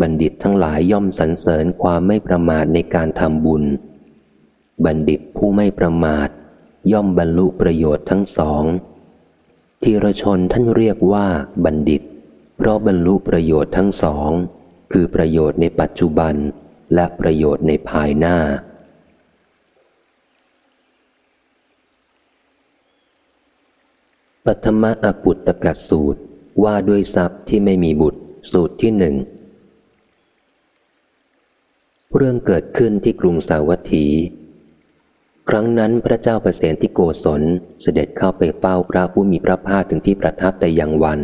[SPEAKER 1] บัณฑิตทั้งหลายย่อมสรรเสริญความไม่ประมาทในการทำบุญ บัณฑิตผู้ไม่ประมาท ย่อมบรรลุประโยชน์ทั้งสองทีรชนท่านเรียกว่าบัณฑิต เพราะบรรลุประโยชน์ทั้งสอง คือประโยชน์ในปัจจุบันและประโยชน์ในภายหน้า ปัทมะอปุตตกสูตรว่าด้วยทรัพย์ที่ไม่มีบุตรสูตรที่หนึ่งเรื่องเกิดขึ้นที่กรุงสาวัตถี ครั้งนั้นพระเจ้าประเสนที่โกศลเสด็จเข้าไปเฝ้าพระผู้มีพระภาคถึงที่ประทับแต่ยังวัน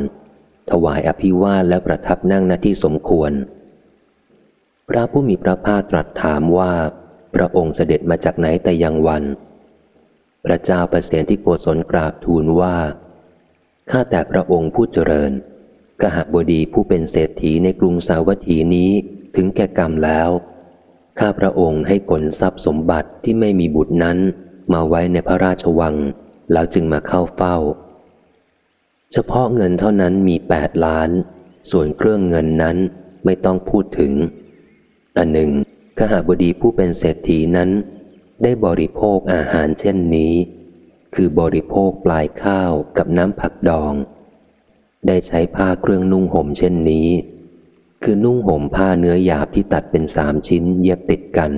[SPEAKER 1] ถวายอภิวาทและประทับนั่งณที่สมควร พระผู้มีพระภาคตรัสถามว่า พระองค์เสด็จมาจากไหนแต่ยังวัน พระเจ้าประเสนที่โกศลกราบทูลว่าข้าแต่พระองค์ผู้เจริญกหบดีผู้เป็นเศรษฐีในกรุงสาวัตถีนี้ถึงแก่กรรมแล้ว ข้าพระองค์ให้ขนทรัพย์สมบัติที่ไม่มีบุตรนั้น มาไว้ในพระราชวัง แล้วจึงมาเข้าเฝ้า เฉพาะเงินเท่านั้นมีแปดล้าน ส่วนเครื่องเงินนั้นไม่ต้องพูดถึง อันหนึ่งขหบดีผู้เป็นเศรษฐีนั้น ได้บริโภคอาหารเช่นนี้ คือบริโภคปลายข้าวกับน้ำผักดอง ได้ใช้ผ้าเครื่องนุ่งห่มเช่นนี้ คือนุ่งห่มผ้าเนื้อหยาบที่ตัดเป็นสามชิ้นเย็บติดกัน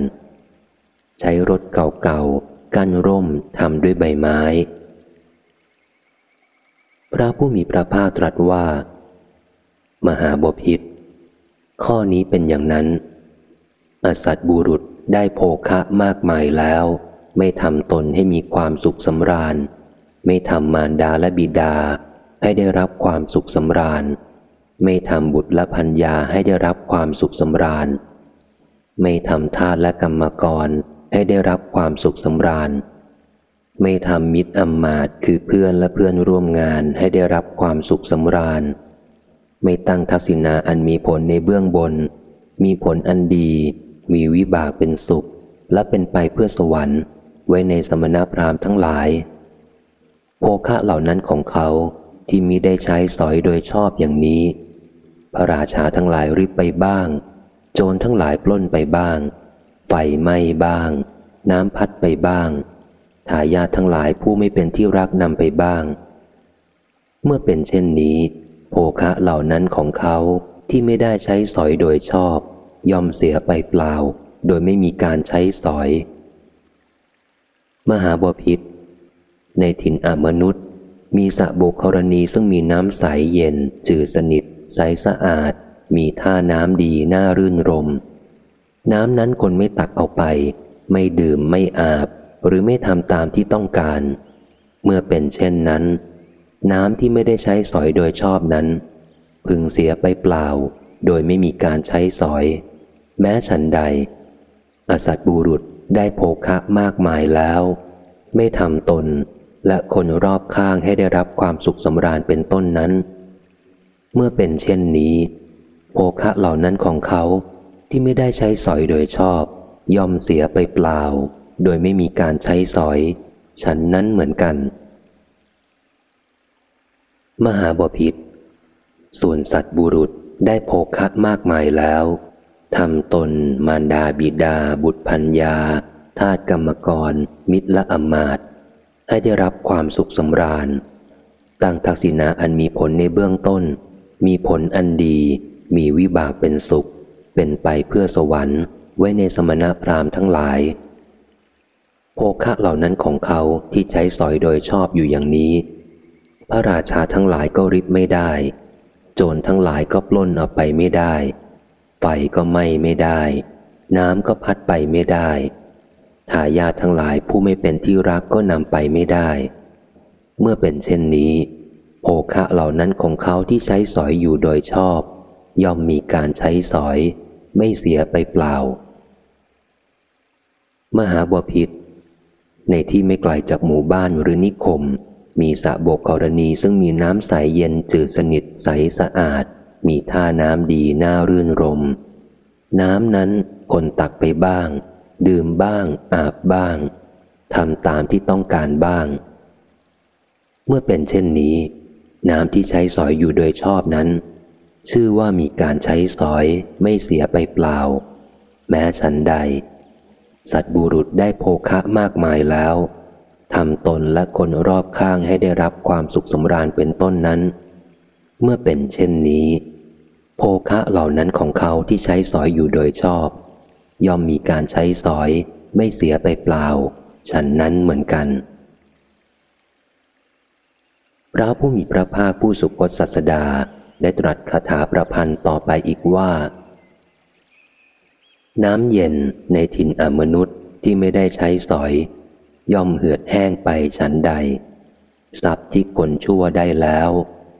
[SPEAKER 1] ใช้รถเก่าๆ กั้นร่มทำด้วยใบไม้ พระผู้มีพระภาคตรัสว่า มหาบพิษข้อนี้เป็นอย่างนั้น อสัตบุรุษได้โภคะมากมายแล้ว ไม่ทำตนให้มีความสุขสำราญ ไม่ทำมารดาและบิดา ให้ได้รับความสุขสำราญ ไม่ทำบุตรและพัญญาให้ได้รับความสุขสำราญ ไม่ทำทาสและกรรมกรให้ได้รับความสุขสำราญ ไม่ทำมิตรอำมาตคือเพื่อนและเพื่อนร่วมงานให้ได้รับความสุขสำราญ ไม่ตั้งทักษิณาอันมีผลในเบื้องบน มีผลอันดี มีวิบากเป็นสุข และเป็นไปเพื่อสวรรค์ ไว้ในสมณพราหมณ์ทั้งหลาย โภคะเหล่านั้นของเขาที่มิได้ใช้สอยโดยชอบอย่างนี้ ระราชาทั้งหลายริบไปบ้าง โจรทั้งหลายปล้นไปบ้าง ไฟไหม้บ้าง น้ำพัดไปบ้างทายาททั้งหลายผู้ไม่เป็นที่รักนำไปบ้าง เมื่อเป็นเช่นนี้ โภคะเหล่านั้นของเขาที่ไม่ได้ใช้สอยโดยชอบ ย่อมเสียไปเปล่า โดยไม่มีการใช้สอย มหาบพิษในถิ่นอมนุษย์ มีสระบุกรณีซึ่งมีน้ำใสเย็นจืดสนิท ใสสะอาด มีท่าน้ำดีน่ารื่นรม น้ำนั้นคนไม่ตักเอาไป ไม่ดื่มไม่อาบ หรือไม่ทำตามที่ต้องการ เมื่อเป็นเช่นนั้น น้ำที่ไม่ได้ใช้สอยโดยชอบนั้น พึงเสียไปเปล่า โดยไม่มีการใช้สอย แม้ฉันใด อสัตบุรุษได้โภคะมากมายแล้ว ไม่ทำตนและคนรอบข้างให้ได้รับความสุขสำราญเป็นต้นนั้น เมื่อเป็นเช่นนี้โภคะเหล่านั้นของเขาที่ไม่ได้ใช้สอยโดยชอบ ย่อมเสียไปเปล่า โดยไม่มีการใช้สอย ฉันนั้นเหมือนกัน มหาบพิษส่วนสัตว์บุรุษได้โภคะมากมายแล้วทำตน มารดาบิดา บุตรพัญญา ทาตกรรมกร มิตรและอมาตให้ได้รับความสุขสำราญ ตั้งทักษิณาอันมีผลในเบื้องต้น มีผลอันดี มีวิบากเป็นสุข เป็นไปเพื่อสวรรค์ไว้ในสมณพราหมณ์ทั้งหลาย โภคะเหล่านั้นของเขาที่ใช้สอยโดยชอบอยู่อย่างนี้ พระราชาทั้งหลายก็ริบไม่ได้ โจรทั้งหลายก็ปล้นเอาไปไม่ได้ ไฟก็ไหม้ไม่ได้ น้ำก็พัดไปไม่ได้ทายาททั้งหลายผู้ไม่เป็นที่รักก็นำไปไม่ได้ เมื่อเป็นเช่นนี้ โภคะเหล่านั้นของเขาที่ใช้สอยอยู่โดยชอบ ย่อมมีการใช้สอย ไม่เสียไปเปล่า มหาบวพิษในที่ไม่ไกลจากหมู่บ้านหรือนิคม มีสระบกกรณีซึ่งมีน้ำใสเย็นจืดสนิทใสสะอาด มีท่าน้ำดีน่ารื่นรม น้ำนั้นคนตักไปบ้าง ดื่มบ้าง อาบบ้างทำตามที่ต้องการบ้าง เมื่อเป็นเช่นนี้ น้ำที่ใช้สอยอยู่โดยชอบนั้น ชื่อว่ามีการใช้สอยไม่เสียไปเปล่า แม้ฉันใด สัตบุรุษได้โภคะมากมายแล้วทำตนและคนรอบข้างให้ได้รับความสุขสมราญเป็นต้นนั้น เมื่อเป็นเช่นนี้ โภคะเหล่านั้นของเขาที่ใช้สอยอยู่โดยชอบ ย่อมมีการใช้สอยไม่เสียไปเปล่า ฉันนั้นเหมือนกัน พระผู้มีพระภาคผู้สุคตศาสดาได้ตรัสคาถาประพันธ์ต่อไปอีกว่า น้ำเย็นในถิ่นอมนุษย์ที่ไม่ได้ใช้สอย ย่อมเหือดแห้งไปฉันใด ทรัพย์ที่คนชั่วได้แล้ว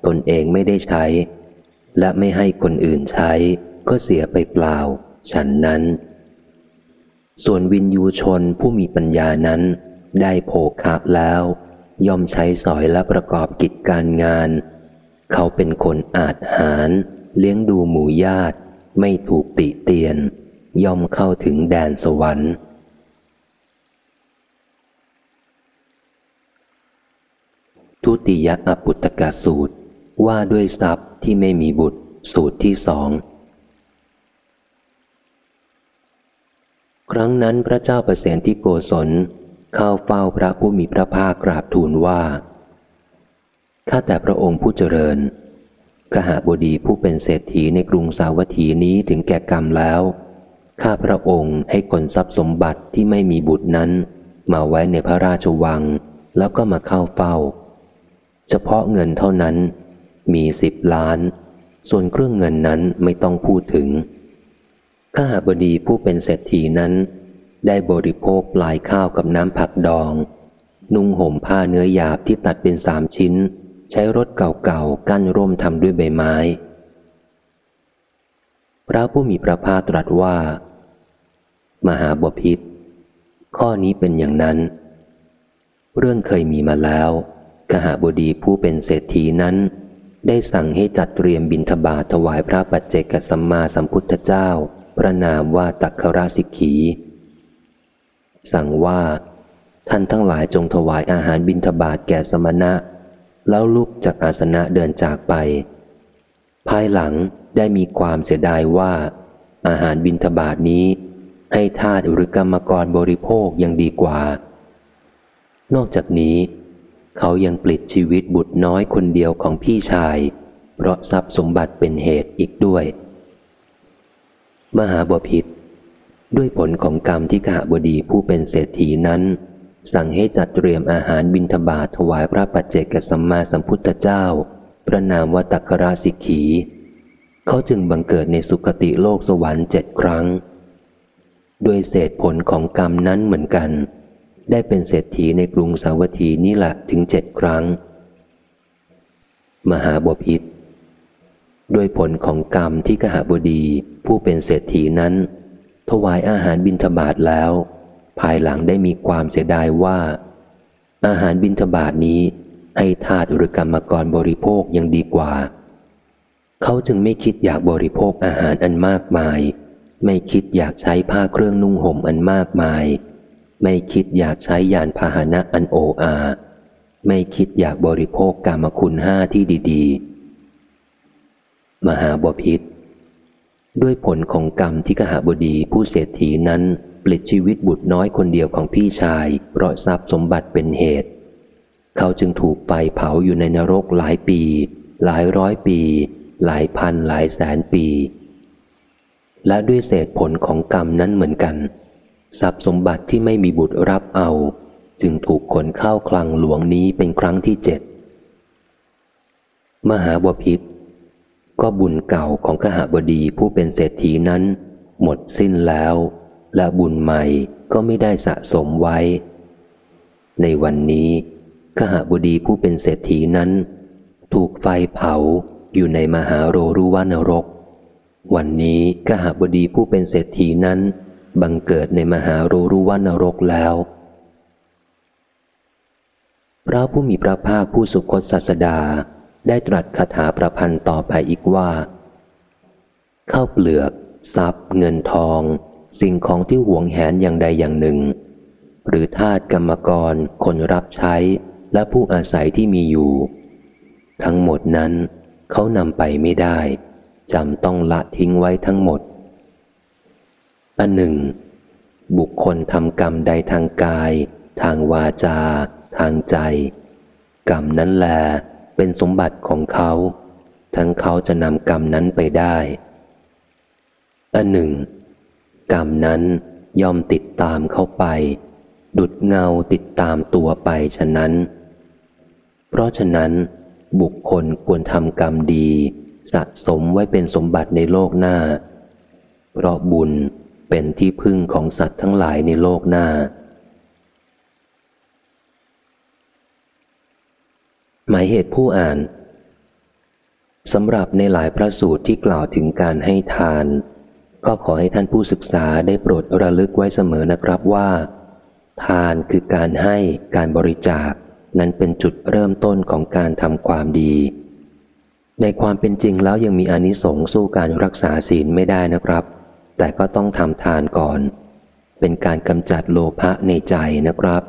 [SPEAKER 1] ตนเองไม่ได้ใช้ และไม่ให้คนอื่นใช้ ก็เสียไปเปล่า ฉันนั้น ส่วนวินยูชนผู้มีปัญญานั้น ได้โภคะแล้ว ย่อมใช้สอยและประกอบกิจการงาน เขาเป็นคนอาจหารเลี้ยงดูหมู่ญาติ ไม่ถูกติเตียน ย่อมเข้าถึงแดนสวรรค์ ทุติยอปุตตกสูตรว่าด้วยทรัพย์ที่ไม่มีบุตรสูตรที่สองครั้งนั้นพระเจ้าประเสนที่โกศล เข้าเฝ้าพระผู้มีพระภาคกราบทูลว่า ข้าแต่พระองค์ผู้เจริญ กหาบดีผู้เป็นเศรษฐีในกรุงสาวัตถีนี้ถึงแก่กรรมแล้ว ข้าพระองค์ให้คนทรัพย์สมบัติที่ไม่มีบุตรนั้น มาไว้ในพระราชวัง แล้วก็มาเข้าเฝ้า เฉพาะเงินเท่านั้นมีสิบล้าน ส่วนเครื่องเงินนั้นไม่ต้องพูดถึงข้าบดีผู้เป็นเศรษฐีนั้น ได้บริโภคปลายข้าวกับน้ำผักดอง นุ่งห่มผ้าเนื้อหยาบที่ตัดเป็นสามชิ้น ใช้รถเก่าๆ กั้นร่มทำด้วยใบไม้ พระผู้มีพระภาคตรัสว่า มหาบพิษข้อนี้เป็นอย่างนั้น เรื่องเคยมีมาแล้วกหาบดีผู้เป็นเศรษฐีนั้น ได้สั่งให้จัดเตรียมบิณฑบาตถวายพระปัจเจกสัมมาสัมพุทธเจ้า พระนามว่าตักคราสิกขี สั่งว่า ท่านทั้งหลายจงถวายอาหารบิณฑบาตแก่สมณะ แล้วลุกจากอาสนะเดินจากไป ภายหลังได้มีความเสียดายว่า อาหารบิณฑบาตนี้ ให้ทาสหรือกรรมกรบริโภคยังดีกว่า นอกจากนี้ เขายังปลิดชีวิตบุตรน้อยคนเดียวของพี่ชาย เพราะทรัพย์สมบัติเป็นเหตุอีกด้วย มหาบพิษ ด้วยผลของกรรมที่ขหบดีผู้เป็นเศรษฐีนั้น สั่งให้จัดเตรียมอาหารบิณฑบาตถวายพระปัจเจกสัมมาสัมพุทธเจ้า พระนามวตักราสิกขี เขาจึงบังเกิดในสุคติโลกสวรรค์เจ็ดครั้ง ด้วยเศษผลของกรรมนั้นเหมือนกัน ได้เป็นเศรษฐีในกรุงสาวัตถีนี่แหละถึงเจ็ดครั้ง มหาบพิษด้วยผลของกรรมที่กหบดีผู้เป็นเศรษฐีนั้น ถวายอาหารบิณฑบาตแล้ว ภายหลังได้มีความเสียดายว่า อาหารบิณฑบาตนี้ให้ทาตหรือกรรมกรบริโภคยังดีกว่า เขาจึงไม่คิดอยากบริโภคอาหารอันมากมาย ไม่คิดอยากใช้ผ้าเครื่องนุ่งห่มอันมากมาย ไม่คิดอยากใช้ยานพาหนะอันโออา ไม่คิดอยากบริโภคกรรมคุณห้าที่ดี ๆ มหาบพิษ ด้วยผลของกรรมที่กหาบดีผู้เศรษฐีนั้นปลิดชีวิตบุตรน้อยคนเดียวของพี่ชาย เพราะทรัพย์สมบัติเป็นเหตุ เขาจึงถูกไฟเผาอยู่ในนรกหลายปี หลายร้อยปี หลายพันหลายแสนปี และด้วยเศษผลของกรรมนั้นเหมือนกัน ทรัพย์สมบัติที่ไม่มีบุตรรับเอา จึงถูกขนเข้าคลังหลวงนี้เป็นครั้งที่เจ็ดมหาบพิษ ก็บุญเก่าของขหบดีผู้เป็นเศรษฐีนั้น หมดสิ้นแล้ว และบุญใหม่ก็ไม่ได้สะสมไว้ ในวันนี้ขหบดีผู้เป็นเศรษฐีนั้น ถูกไฟเผาอยู่ในมหาโรรุวานรก วันนี้ขหบดีผู้เป็นเศรษฐีนั้น บังเกิดในมหาโรรุวานรกแล้วพระผู้มีพระภาคผู้สุคตศาสดา ได้ตรัสคาถาประพันธ์ต่อไปอีกว่า เข้าเปลือก ทรัพย์ เงินทอง สิ่งของที่หวงแหนอย่างใดอย่างหนึ่ง หรือทาสกรรมกร คนรับใช้ และผู้อาศัยที่มีอยู่ ทั้งหมดนั้น เขานำไปไม่ได้จำต้องละทิ้งไว้ทั้งหมด อันหนึ่ง บุคคลทำกรรมใดทางกาย ทางวาจา ทางใจ กรรมนั้นแล เป็นสมบัติของเขา ทั้งเขาจะนำกรรมนั้นไปได้ อันหนึ่ง กรรมนั้นย่อมติดตามเขาไป ดุดเงาติดตามตัวไปฉะนั้น เพราะฉะนั้น บุคคลควรทำกรรมดี สะสมไว้เป็นสมบัติในโลกหน้า เพราะบุญเป็นที่พึ่งของสัตว์ทั้งหลายในโลกหน้า หมายเหตุผู้อ่านสำหรับในหลายพระสูตรที่กล่าวถึงการให้ทาน ก็ขอให้ท่านผู้ศึกษาได้โปรดระลึกไว้เสมอนะครับว่า ทานคือการให้การบริจาค นั้นเป็นจุดเริ่มต้นของการทำความดี ในความเป็นจริงแล้วยังมีอนิสงส์สู้การรักษาศีลไม่ได้นะครับ แต่ก็ต้องทำทานก่อน เป็นการกำจัดโลภะในใจนะครับ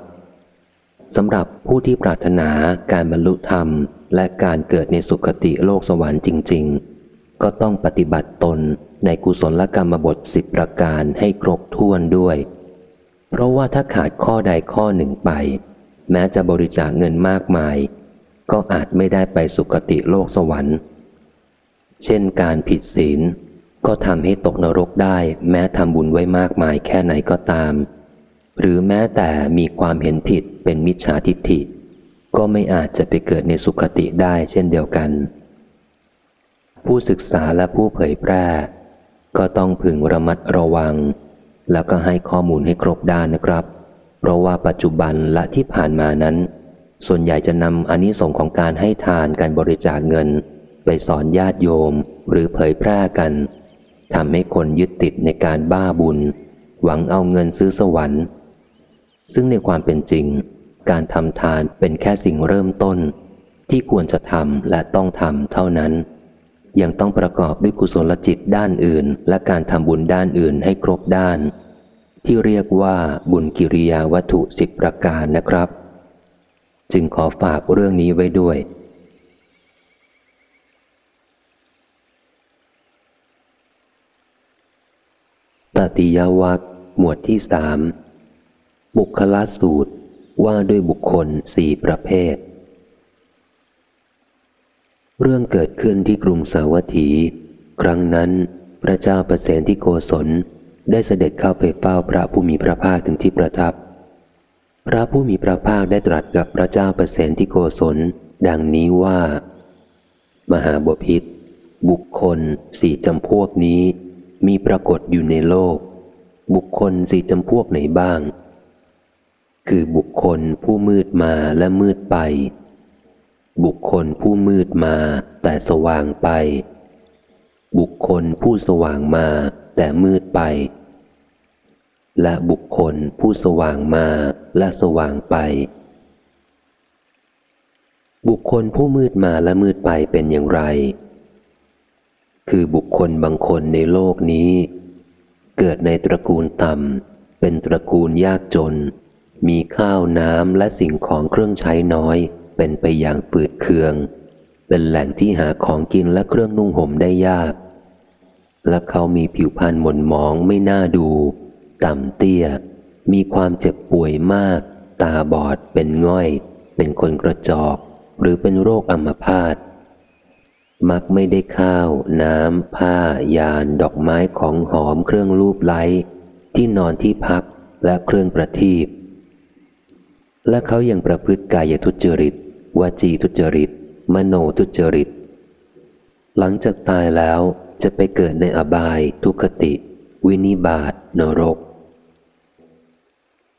[SPEAKER 1] สำหรับผู้ที่ปรารถนาการบรรลุธรรม และการเกิดในสุคติโลกสวรรค์จริง ๆ ก็ต้องปฏิบัติตนในกุศลกรรมบทสิบประการให้ครบถ้วนด้วย เพราะว่าถ้าขาดข้อใดข้อหนึ่งไป แม้จะบริจาคเงินมากมาย ก็อาจไม่ได้ไปสุคติโลกสวรรค์ เช่นการผิดศีล ก็ทำให้ตกนรกได้แม้ทำบุญไว้มากมายแค่ไหนก็ตาม หรือแม้แต่มีความเห็นผิดเป็นมิจฉาทิฏฐิ ก็ไม่อาจจะไปเกิดในสุคติได้เช่นเดียวกัน ผู้ศึกษาและผู้เผยแพร่ ก็ต้องพึงระมัดระวัง แล้วก็ให้ข้อมูลให้ครบด้านนะครับ เพราะว่าปัจจุบันและที่ผ่านมานั้น ส่วนใหญ่จะนำอนนิสงค์ของการให้ทานการบริจาคเงิน ไปสอนญาติโยมหรือเผยแพร่กันทำให้คนยึดติดในการบ้าบุญ หวังเอาเงินซื้อสวรรค์ ซึ่งในความเป็นจริง การทำทานเป็นแค่สิ่งเริ่มต้น ที่ควรจะทำและต้องทำเท่านั้น ยังต้องประกอบด้วยกุศลจิตด้านอื่น และการทำบุญด้านอื่นให้ครบด้าน ที่เรียกว่าบุญกิริยาวัตถุสิบประการนะครับ จึงขอฝากเรื่องนี้ไว้ด้วยตติยวัคหมวดที่สาม บุคลสูตรว่าด้วยบุคคลสี่ประเภท เรื่องเกิดขึ้นที่กรุงสาวัตถี ครั้งนั้นพระเจ้าประเสนที่โกศลได้เสด็จเข้าไปเฝ้าพระผู้มีพระภาคถึงที่ประทับ พระผู้มีพระภาคได้ตรัสกับพระเจ้าประเสนที่โกศลดังนี้ว่า มหาบพิษบุคคลสี่จำพวกนี้ มีปรากฏอยู่ในโลก บุคคลสี่จำพวกไหนบ้าง คือบุคคลผู้มืดมาและมืดไป บุคคลผู้มืดมาแต่สว่างไป บุคคลผู้สว่างมาแต่มืดไป และบุคคลผู้สว่างมาและสว่างไป บุคคลผู้มืดมาและมืดไปเป็นอย่างไร คือบุคคลบางคนในโลกนี้ เกิดในตระกูลต่ำเป็นตระกูลยากจน มีข้าวน้ำและสิ่งของเครื่องใช้น้อย เป็นไปอย่างปืดเคือง เป็นแหล่งที่หาของกินและเครื่องนุ่งห่มได้ยาก และเขามีผิวพรรณหม่นหมองไม่น่าดู ต่ำเตี้ย มีความเจ็บป่วยมาก ตาบอดเป็นง่อย เป็นคนกระจอก หรือเป็นโรคอัมพาตมักไม่ได้ข้าว น้ำ ผ้า ยาน ดอกไม้ของหอมเครื่องรูปไล้ ที่นอนที่พักและเครื่องประทีป และเขายังประพฤติกายทุจริตวจีทุจริต มโนทุจริต หลังจากตายแล้วจะไปเกิดในอบาย ทุคติ วินิบาตนรก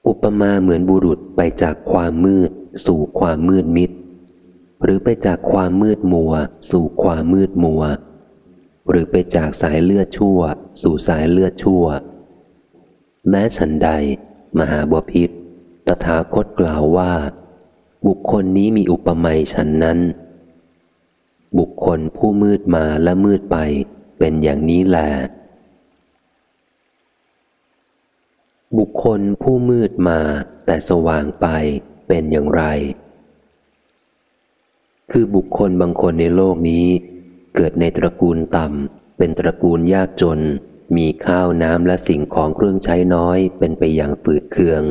[SPEAKER 1] อุปมาเหมือนบุรุษไปจากความมืด สู่ความมืดมิด หรือไปจากความมืดมัว สู่ความมืดมัว หรือไปจากสายเลือดชั่ว สู่สายเลือดชั่ว แม้ฉันใด มหาบพิษ ตถาคตกล่าวว่า บุคคลนี้มีอุปมาฉันนั้น บุคคลผู้มืดมาและมืดไปเป็นอย่างนี้แหละบุคคลผู้มืดมาแต่สว่างไปเป็นอย่างไร คือบุคคลบางคนในโลกนี้ เกิดในตระกูลต่ำ เป็นตระกูลยากจน มีข้าวน้ำและสิ่งของเครื่องใช้น้อยเป็นไปอย่างฝืดเคือง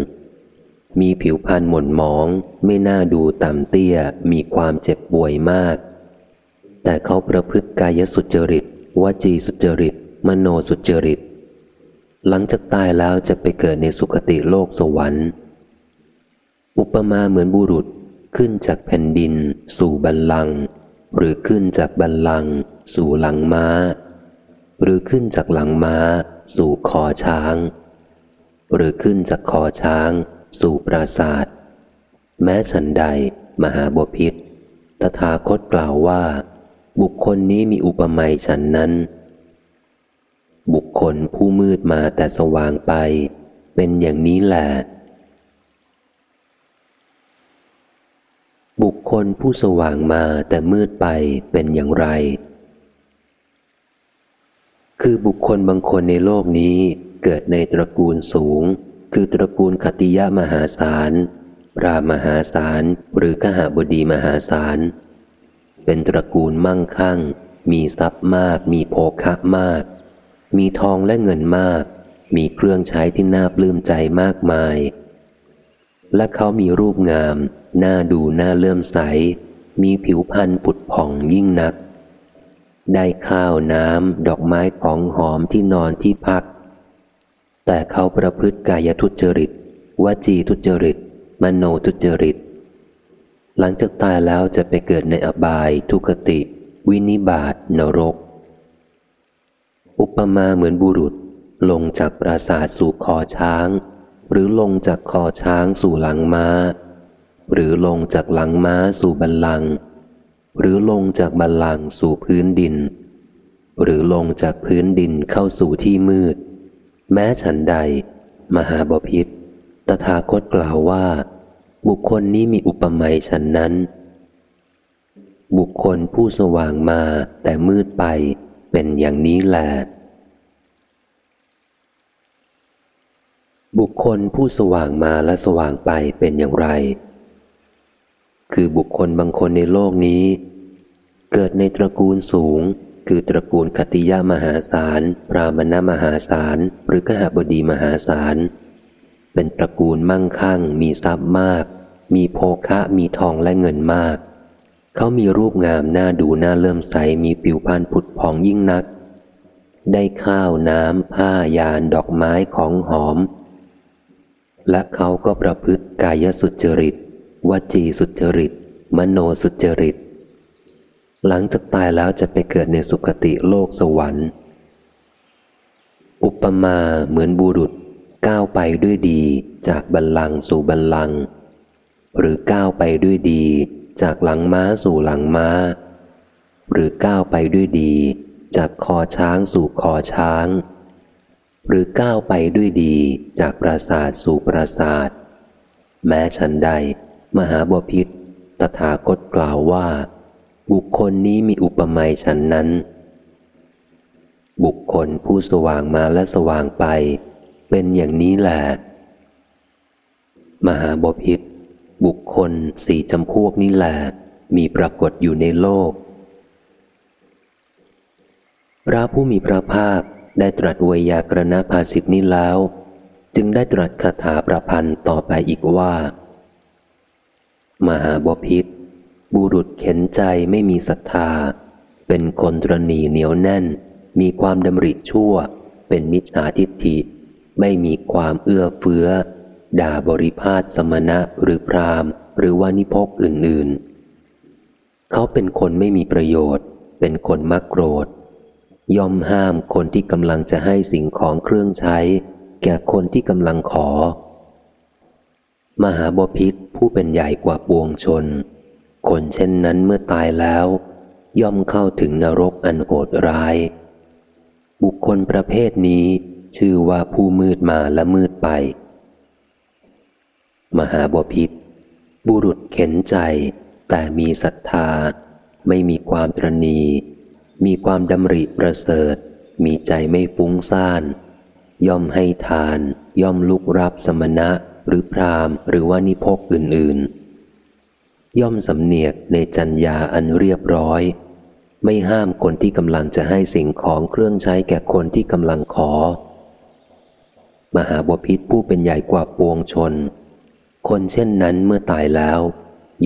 [SPEAKER 1] มีผิวพรรณหม่นหมอง ไม่น่าดูต่ำเตี้ยมีความเจ็บป่วยมาก แต่เขาประพฤติกายสุจริตวจีสุจริต มโนสุจริต หลังจากตายแล้วจะไปเกิดในสุคติโลกสวรรค์ อุปมาเหมือนบุรุษขึ้นจากแผ่นดิน สู่บัลลังก์หรือขึ้นจากบัลลังก์สู่หลังม้า หรือขึ้นจากหลังม้า สู่คอช้าง หรือขึ้นจากคอช้าง สู่ปราศาสตร์แม้ฉันใด มหาบพิษตถาคตกล่าวว่า บุคคลนี้มีอุปมาฉันนั้น บุคคลผู้มืดมาแต่สว่างไป เป็นอย่างนี้แหละ บุคคลผู้สว่างมาแต่มืดไปเป็นอย่างไร คือบุคคลบางคนในโลกนี้เกิดในตระกูลสูง คือตระกูลคติยะมหาศาลรามหาศาลหรือขหาบดีมหาศาล เป็นตระกูลมั่งคั่ง มีทรัพย์มาก มีโภคะมาก มีทองและเงินมาก มีเครื่องใช้ที่น่าปลื้มใจมากมาย และเขามีรูปงามหน้าดูหน้าเลื่อมใส มีผิวพรรณผุดผ่องยิ่งนัก ได้ข้าวน้ำ ดอกไม้ของหอมที่นอนที่พัก แต่เขาประพฤติกายทุจริตวจีทุจริต มโนทุจริต หลังจากตายแล้วจะไปเกิดในอบายทุกติ วินิบาตนรก อุปมาเหมือนบุรุษลงจากปราสาทสู่คอช้าง หรือลงจากคอช้างสู่หลังมา้า หรือลงจากหลังม้าสู่บันลัง หรือลงจากบันลังสู่พื้นดิน หรือลงจากพื้นดินเข้าสู่ที่มืด แม้ฉันใด มหาบพิษตถาคตกล่าวว่า บุคคลนี้มีอุปมาฉันนั้น บุคคลผู้สว่างมาแต่มืดไปเป็นอย่างนี้แหละบุคคลผู้สว่างมาและสว่างไปเป็นอย่างไร คือบุคคลบางคนในโลกนี้ เกิดในตระกูลสูง คือตระกูลคติยามหาศาลพรามณมหาศาล หรือกหบดีมหาศาล เป็นตระกูลมั่งคั่ง มีทรัพย์มาก มีโภคะมีทองและเงินมาก เขามีรูปงามหน่าดูหน่าเลื่อมใส มีผิวพรรณผุดผ่องยิ่งนัก ได้ข้าวน้ำผ้ายานดอกไม้ของหอม และเขาก็ประพฤติกายสุจริต วจีสุจริต มโนสุจริต หลังจากตายแล้วจะไปเกิดในสุคติโลกสวรรค์ อุปมาเหมือนบุรุษก้าวไปด้วยดีจากบัลลังก์สู่บัลลังก์หรือก้าวไปด้วยดีจากหลังม้าสู่หลังม้า หรือก้าวไปด้วยดี จากคอช้างสู่คอช้าง หรือก้าวไปด้วยดีจากปราสาทสู่ปราสาท แม้ฉันใด มหาบพิษตถาคตกล่าวว่า บุคคลนี้มีอุปมาฉันนั้น บุคคลผู้สว่างมาและสว่างไป เป็นอย่างนี้แหละมหาบพิษบุคคลสี่จำพวกนี้แหละมีปรากฏอยู่ในโลก พระผู้มีพระภาคได้ตรัสวยากรณภาสิทนี้แล้ว จึงได้ตรัสคาถาประพันธ์ต่อไปอีกว่า มหาบพิษ บุรุษเข็นใจไม่มีศรัทธา เป็นคนตรณีเหนียวแน่น มีความดำริชั่ว เป็นมิจฉาทิฏฐิ ไม่มีความเอื้อเฟื้อ ด่าบริพาทสมณะหรือพรามหรือว่านิพกอื่นๆ เขาเป็นคนไม่มีประโยชน์ เป็นคนมักโกรธ ย่อมห้ามคนที่กำลังจะให้สิ่งของเครื่องใช้ แก่คนที่กำลังขอ มหาบพิษผู้เป็นใหญ่กว่าปวงชน คนเช่นนั้นเมื่อตายแล้ว ย่อมเข้าถึงนรกอันโหดร้าย บุคคลประเภทนี้ชื่อว่าผู้มืดมาและมืดไป มหาบพิษบุรุษเข็นใจ แต่มีศรัทธา ไม่มีความตรณี มีความดำริประเสริฐ มีใจไม่ฟุ้งซ่าน ย่อมให้ทาน ย่อมลุกรับสมณะหรือพรามหรือว่านิพกอื่นๆ ย่อมสำเนียกในจัญญาอันเรียบร้อย ไม่ห้ามคนที่กำลังจะให้สิ่งของเครื่องใช้แก่คนที่กำลังขอ มหาบพิษผู้เป็นใหญ่กว่าปวงชน คนเช่นนั้นเมื่อตายแล้ว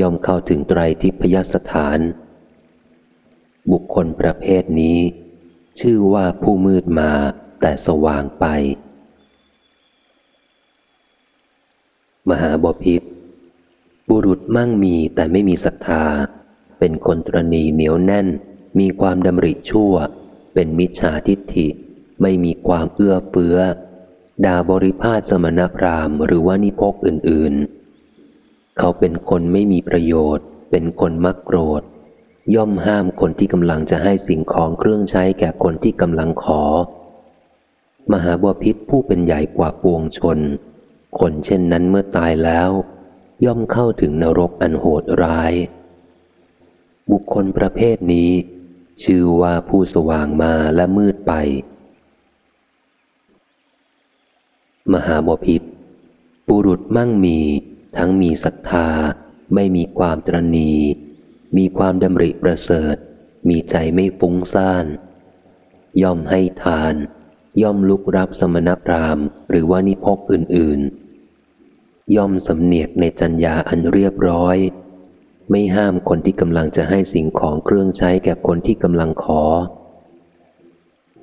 [SPEAKER 1] ย่อมเข้าถึงไตรทิพยสถาน บุคคลประเภทนี้ ชื่อว่าผู้มืดมาแต่สว่างไป มหาบพิษ บุรุษมั่งมีแต่ไม่มีศรัทธา เป็นคนตรณีเหนียวแน่น มีความดำริชั่ว เป็นมิจฉาทิฏฐิ ไม่มีความเอื้อเฟื้อด่าบริพาสมณพราหมณ์หรือว่านิพกอื่นๆ เขาเป็นคนไม่มีประโยชน์ เป็นคนมักโกรธ ย่อมห้ามคนที่กำลังจะให้สิ่งของเครื่องใช้แก่คนที่กำลังขอ มหาบพิษผู้เป็นใหญ่กว่าปวงชน คนเช่นนั้นเมื่อตายแล้ว ย่อมเข้าถึงนรกอันโหดร้าย บุคคลประเภทนี้ ชื่อว่าผู้สว่างมาและมืดไป มหาบพิษปุรุษมั่งมีทั้งมีศรัทธา ไม่มีความตรณี มีความดำริประเสริฐ มีใจไม่ฟุ้งซ่าน ย่อมให้ทาน ย่อมลุกรับสมณพราหมณ์ หรือว่านิพกอื่นๆ ย่อมสำเนียกในจัญญาอันเรียบร้อย ไม่ห้ามคนที่กำลังจะให้สิ่งของเครื่องใช้แก่คนที่กำลังขอ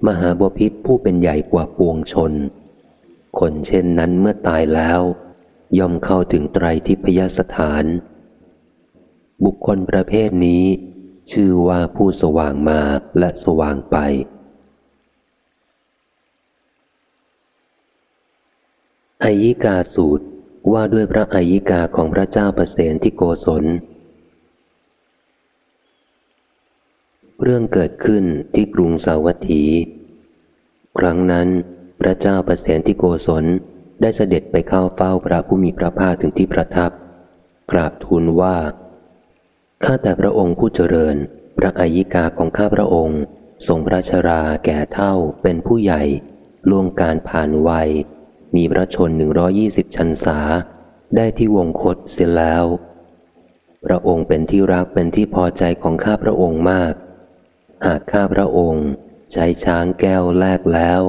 [SPEAKER 1] มหาบพิษผู้เป็นใหญ่กว่าปวงชน คนเช่นนั้นเมื่อตายแล้ว ย่อมเข้าถึงไตรทิพยสถาน บุคคลประเภทนี้ ชื่อว่าผู้สว่างมาและสว่างไปอายิกาสูตร ว่าด้วยพระอายิกาของพระเจ้าประเสนที่โกศล เรื่องเกิดขึ้นที่กรุงสาวัตถี ครั้งนั้น พระเจ้าประเสนที่โกศลได้เสด็จไปเข้าเฝ้าพระผู้มีพระภาคถึงที่ประทับ กราบทูลว่า ข้าแต่พระองค์ผู้เจริญ พระอายิกาของข้าพระองค์ทรงพระชราแก่เท่าเป็นผู้ใหญ่ล่วงการผ่านวัย มีพระชนหนึ่งร้อยี่สิบชันษา ได้ที่วงคตเสียแล้ว พระองค์เป็นที่รักเป็นที่พอใจของข้าพระองค์มาก หากข้าพระองค์ใช้ช้างแก้วแลกแล้ว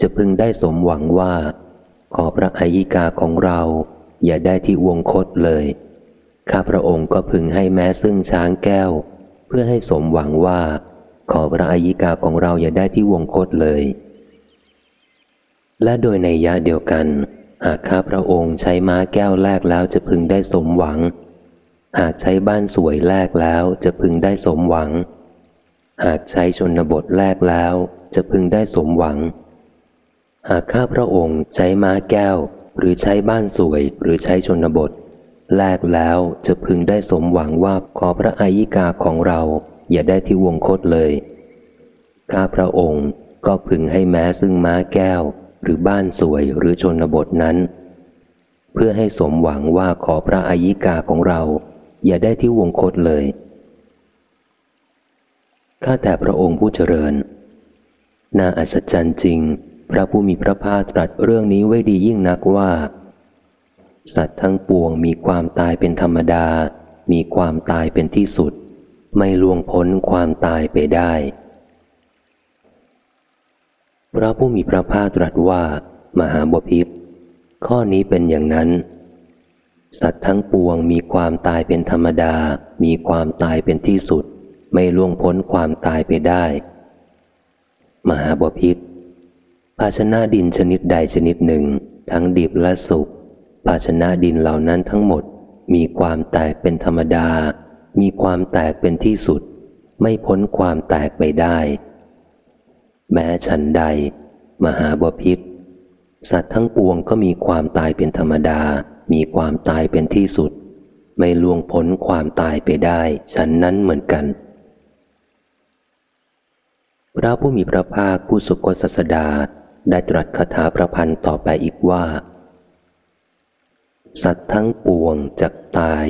[SPEAKER 1] จะพึงได้สมหวังว่า ขอพระอายิกาของเรา อย่าได้ที่วงคตเลย ข้าพระองค์ก็พึงให้แม้ซึ่งช้างแก้ว เพื่อให้สมหวังว่า ขอพระอายิกาของเราอย่าได้ที่วงคตเลย และโดยในยะเดียวกัน หากข้าพระองค์ใช้ม้าแก้วแลกแล้วจะพึงได้สมหวัง หากใช้บ้านสวยแลกแล้วจะพึงได้สมหวัง หากใช้ชนบทแรกแล้วจะพึงได้สมหวัง หากข้าพระองค์ใช้ม้าแก้ว หรือใช้บ้านสวยหรือใช้ชนบท แลกแล้วจะพึงได้สมหวังว่าขอพระอายิกาของเรา อย่าได้ที่วงคตเลย ข้าพระองค์ก็พึงให้แม้ซึ่งม้าแก้ว หรือบ้านสวยหรือชนบทนั้น เพื่อให้สมหวังว่าขอพระอายิกาของเรา อย่าได้ที่วงคตเลย ข้าแต่พระองค์ผู้เจริญ น่าอัศจรรย์จริง พระผู้มีพระภาคตรัสเรื่องนี้ไว้ดียิ่งนักว่า สัตว์ทั้งปวงมีความตายเป็นธรรมดา มีความตายเป็นที่สุด ไม่ล่วงพ้นความตายไปได้ พระผู้มีพระภาคตรัสว่า มหาบพิษข้อนี้เป็นอย่างนั้น สัตว์ทั้งปวงมีความตายเป็นธรรมดา มีความตายเป็นที่สุด ไม่ล่วงพ้นความตายไปได้ มหาบพิษภาชนะดินชนิดใดชนิดหนึ่ง ทั้งดิบและสุกภาชนะดินเหล่านั้นทั้งหมด มีความแตกเป็นธรรมดา มีความแตกเป็นที่สุด ไม่พ้นความแตกไปได้ แม้ฉันใด มหาบพิษ สัตว์ทั้งปวงก็มีความตายเป็นธรรมดา มีความตายเป็นที่สุด ไม่ล่วงพ้นความตายไปได้ฉันนั้นเหมือนกัน พระผู้มีพระภาคผู้สุคตศาสดาได้ตรัสคาถาประพันธ์ต่อไปอีกว่า สัตว์ทั้งปวงจะตาย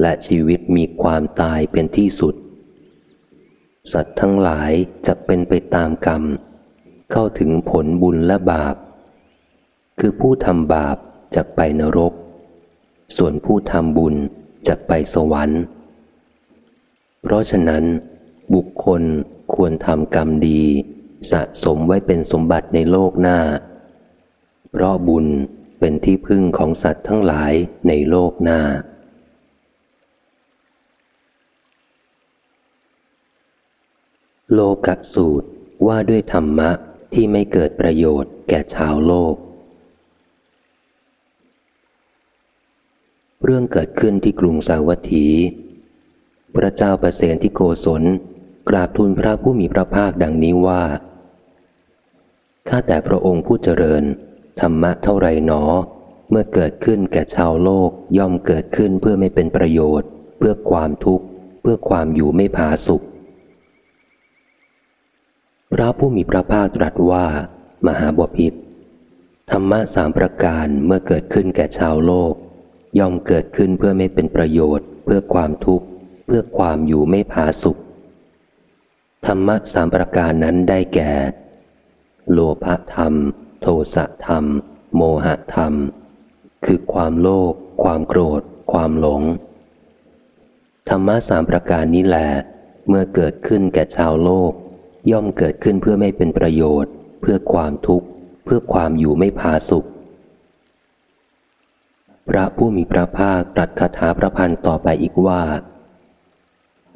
[SPEAKER 1] และชีวิตมีความตายเป็นที่สุด สัตว์ทั้งหลายจะเป็นไปตามกรรม เข้าถึงผลบุญและบาป คือผู้ทำบาปจะไปนรก ส่วนผู้ทำบุญจะไปสวรรค์ เพราะฉะนั้น บุคคลควรทำกรรมดี สะสมไว้เป็นสมบัติในโลกหน้า เพราะบุญเป็นที่พึ่งของสัตว์ทั้งหลายในโลกหน้า โลกสูตรว่าด้วยธรรมะที่ไม่เกิดประโยชน์แก่ชาวโลก เรื่องเกิดขึ้นที่กรุงสาวัตถี พระเจ้าประเสนที่โกศลกราบทูลพระผู้มีพระภาคดังนี้ว่า ข้าแต่พระองค์ผู้เจริญ ธรรมะเท่าไรหนอ เมื่อเกิดขึ้นแก่ชาวโลกย่อมเกิดขึ้นเพื่อไม่เป็นประโยชน์ เพื่อความทุกข์ เพื่อความอยู่ไม่ผาสุข พระผู้มีพระภาคตรัสว่า มหาบพิษธรรมะสามประการเมื่อเกิดขึ้นแก่ชาวโลก ย่อมเกิดขึ้นเพื่อไม่เป็นประโยชน์ เพื่อความทุกข์ เพื่อความอยู่ไม่ผาสุข ธรรมะสามประการนั้นได้แก่ โลภธรรม โทสะธรรม โมหะธรรม คือความโลภความโกรธ ความหลง ธรรมะสามประการนี้แหละเมื่อเกิดขึ้นแก่ชาวโลก ย่อมเกิดขึ้นเพื่อไม่เป็นประโยชน์ เพื่อความทุกข์ เพื่อความอยู่ไม่พาสุข พระผู้มีพระภาคตรัสคาถาพระพันต่อไปอีกว่า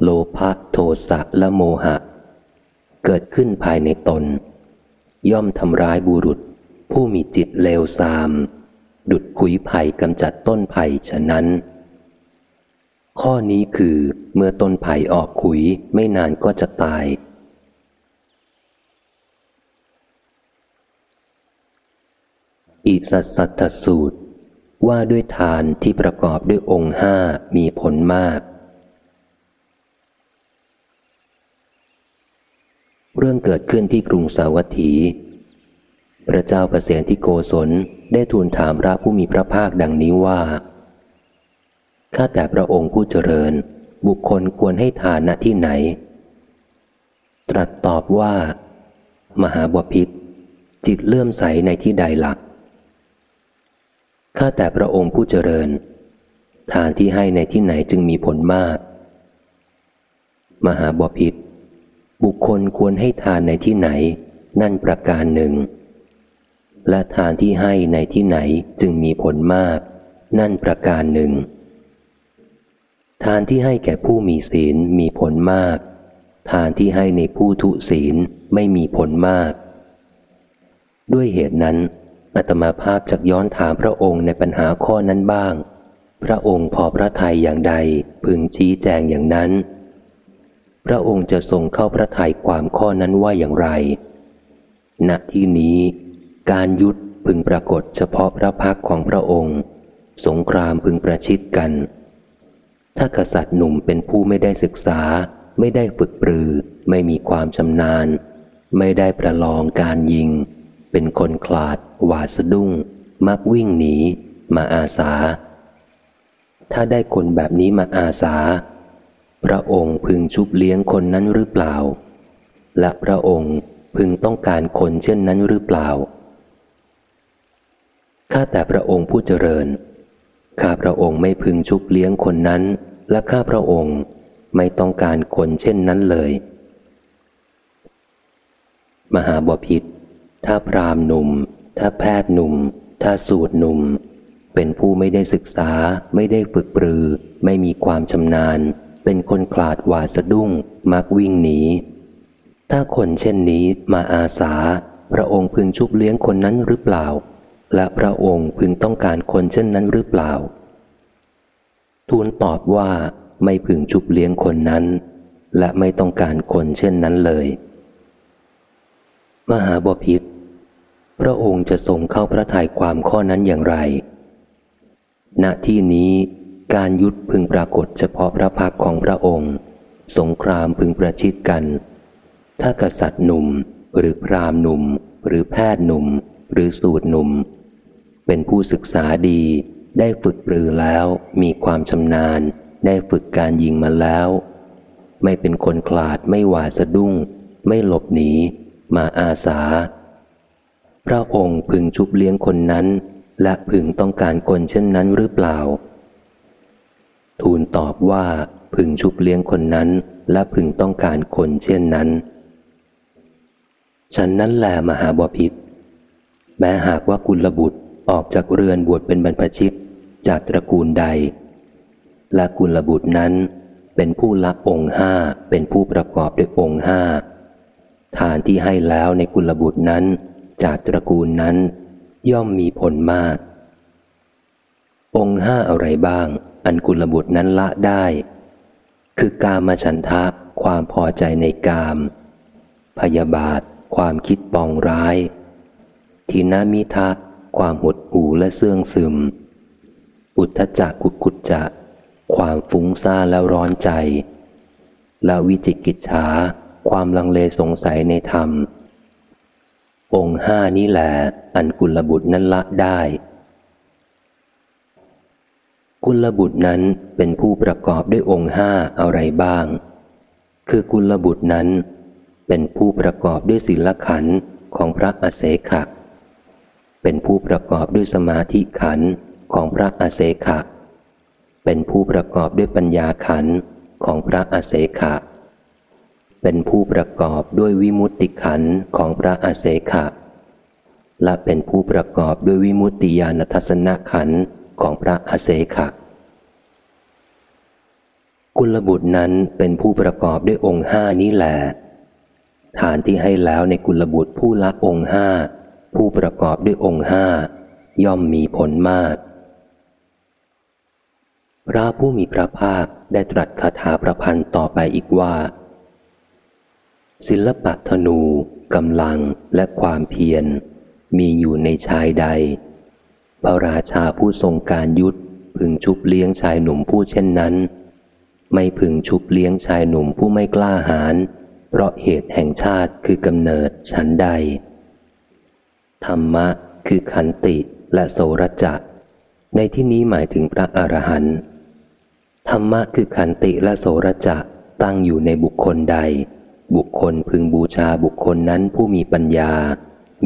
[SPEAKER 1] โลภะโทสะและโมหะ เกิดขึ้นภายในตน ย่อมทำร้ายบุรุษ ผู้มีจิตเลวทราม ดุดขุยไผ่กำจัดต้นไผ่ฉะนั้นข้อนี้คือเมื่อต้นไผ่ออกขุยไม่นานก็จะตาย อิสัสัตสูตร ว่าด้วยทานที่ประกอบด้วยองค์ห้ามีผลมาก เรื่องเกิดขึ้นที่กรุงสาวัตถีพพระเจ้าประเสนที่โกศลได้ทูลถามพระผู้มีพระภาคดังนี้ว่า ข้าแต่พระองค์ผู้เจริญ บุคคลควรให้ทานณที่ไหน ตรัสตอบว่า มหาบพิษจิตเลื่อมใสในที่ใดหลัก ข้าแต่พระองค์ผู้เจริญ ทานที่ให้ในที่ไหนจึงมีผลมาก มหาบพิษบุคคลควรให้ทานในที่ไหน นั่นประการหนึ่ง และทานที่ให้ในที่ไหนจึงมีผลมาก นั่นประการหนึ่ง ทานที่ให้แก่ผู้มีศีลมีผลมาก ทานที่ให้ในผู้ทุศีลไม่มีผลมาก ด้วยเหตุนั้น อัตมาภาพจักย้อนถามพระองค์ในปัญหาข้อนั้นบ้าง พระองค์พอพระทัยอย่างใดพึงชี้แจงอย่างนั้น พระองค์จะทรงเข้าพระทัยความข้อนั้นว่าอย่างไร ณ ที่นี้ การยุดพึงปรากฏเฉพาะพระพักของพระองค์ สงครามพึงประชิดกัน ถ้ากษัตริย์หนุ่มเป็นผู้ไม่ได้ศึกษา ไม่ได้ฝึกปรือ ไม่มีความชำนาญ ไม่ได้ประลองการยิง เป็นคนคลาด หวาดสะดุ้ง มักวิ่งหนี มาอาสา ถ้าได้คนแบบนี้มาอาสา พระองค์พึงชุบเลี้ยงคนนั้นหรือเปล่า และพระองค์พึงต้องการคนเช่นนั้นหรือเปล่า ข้าแต่พระองค์ผู้เจริญ ข้าพระองค์ไม่พึงชุบเลี้ยงคนนั้น และข้าพระองค์ไม่ต้องการคนเช่นนั้นเลย มหาบพิษ ถ้าพรามหนุ่ม ถ้าแพทย์หนุ่ม ถ้าสูตรหนุ่ม เป็นผู้ไม่ได้ศึกษา ไม่ได้ฝึกปรือ ไม่มีความชำนาญ เป็นคนขลาดหวาดสะดุ้ง มักวิ่งหนี ถ้าคนเช่นนี้มาอาสา พระองค์พึงชุบเลี้ยงคนนั้นหรือเปล่า และพระองค์พึงต้องการคนเช่นนั้นหรือเปล่า ทูลตอบว่าไม่พึงชุบเลี้ยงคนนั้น และไม่ต้องการคนเช่นนั้นเลย มหาบพิษพระองค์จะทรงเข้าพระทัยความข้อนั้นอย่างไร ณ ที่นี้การยุดพึงปรากฏเฉพาะพระพักของพระองค์ สงครามพึงประชิดกัน ถ้ากษัตริย์หนุ่มหรือพรามหนุ่ม หรือแพทย์หนุ่ม หรือสูตรหนุ่ม เป็นผู้ศึกษาดีได้ฝึกปรือแล้วมีความชำนาญ ได้ฝึกการยิงมาแล้ว ไม่เป็นคนขลาดไม่หวาดสะดุ้ง ไม่หลบหนี มาอาสา พระองค์พึงชุบเลี้ยงคนนั้น และพึงต้องการคนเช่นนั้นหรือเปล่า ทูลตอบว่าพึงชุบเลี้ยงคนนั้นและพึงต้องการคนเช่นนั้น ฉันนั้นแหลมหาบพิษแม้หากว่ากุลบุตรออกจากเรือนบวชเป็นบรรพชิตจากตระกูลใด และกุลบุตรนั้นเป็นผู้ละองค์ห้าเป็นผู้ประกอบด้วยองค์ห้า ทานที่ให้แล้วในกุลบุตรนั้น จากตระกูลนั้น ย่อมมีผลมาก องค์ห้าอะไรบ้าง อันกุลบุตรนั้นละได้ คือกามฉันทะความพอใจในกาม พยาบาท ความคิดปองร้าย ทีนามิทะความหดหูและเสื่องซึม อุทธจักกุกุจจะ ความฟุ้งซ่านแล้วร้อนใจ และวิจิกิจฉา ความลังเลสงสัยในธรรม องค์ห้านี้แหละอันกุลบุตรนั้นละได้ กุลบุตรนั้นเป็นผู้ประกอบด้วยองค์ห้าอะไรบ้าง คือกุลบุตรนั้น เป็นผู้ประกอบด้วยศีลขันธ์ของพระอเสขะเป็นผู้ประกอบด้วยสมาธิขันธ์ของพระอเสขะเป็นผู้ประกอบด้วยปัญญาขันธ์ของพระอเสขะ เป็นผู้ประกอบด้วยวิมุตติขันของพระอาเสขะ และเป็นผู้ประกอบด้วยวิมุตติญาณทัศนขันของพระอาเศขะ กุลบุตรนั้นเป็นผู้ประกอบด้วยองค์ห้านี้แหละฐานที่ให้แล้วในกุลบุตรผู้ละองค์ห้าผู้ประกอบด้วยองค์ห้าย่อมมีผลมาก พระผู้มีพระภาคได้ตรัสคาถาประพันธ์ต่อไปอีกว่า ศิลปะธนูกำลังและความเพียร มีอยู่ในชายใด พระราชาผู้ทรงการยุทธพึงชุบเลี้ยงชายหนุ่มผู้เช่นนั้น ไม่พึงชุบเลี้ยงชายหนุ่มผู้ไม่กล้าหาญเพราะเหตุแห่งชาติคือกำเนิดฉันใด ธรรมะคือขันติและโสรจะในที่นี้หมายถึงพระอรหันต์ธรรมะคือขันติและโสรจะตั้งอยู่ในบุคคลใด บุคคลพึงบูชาบุคคลนั้นผู้มีปัญญา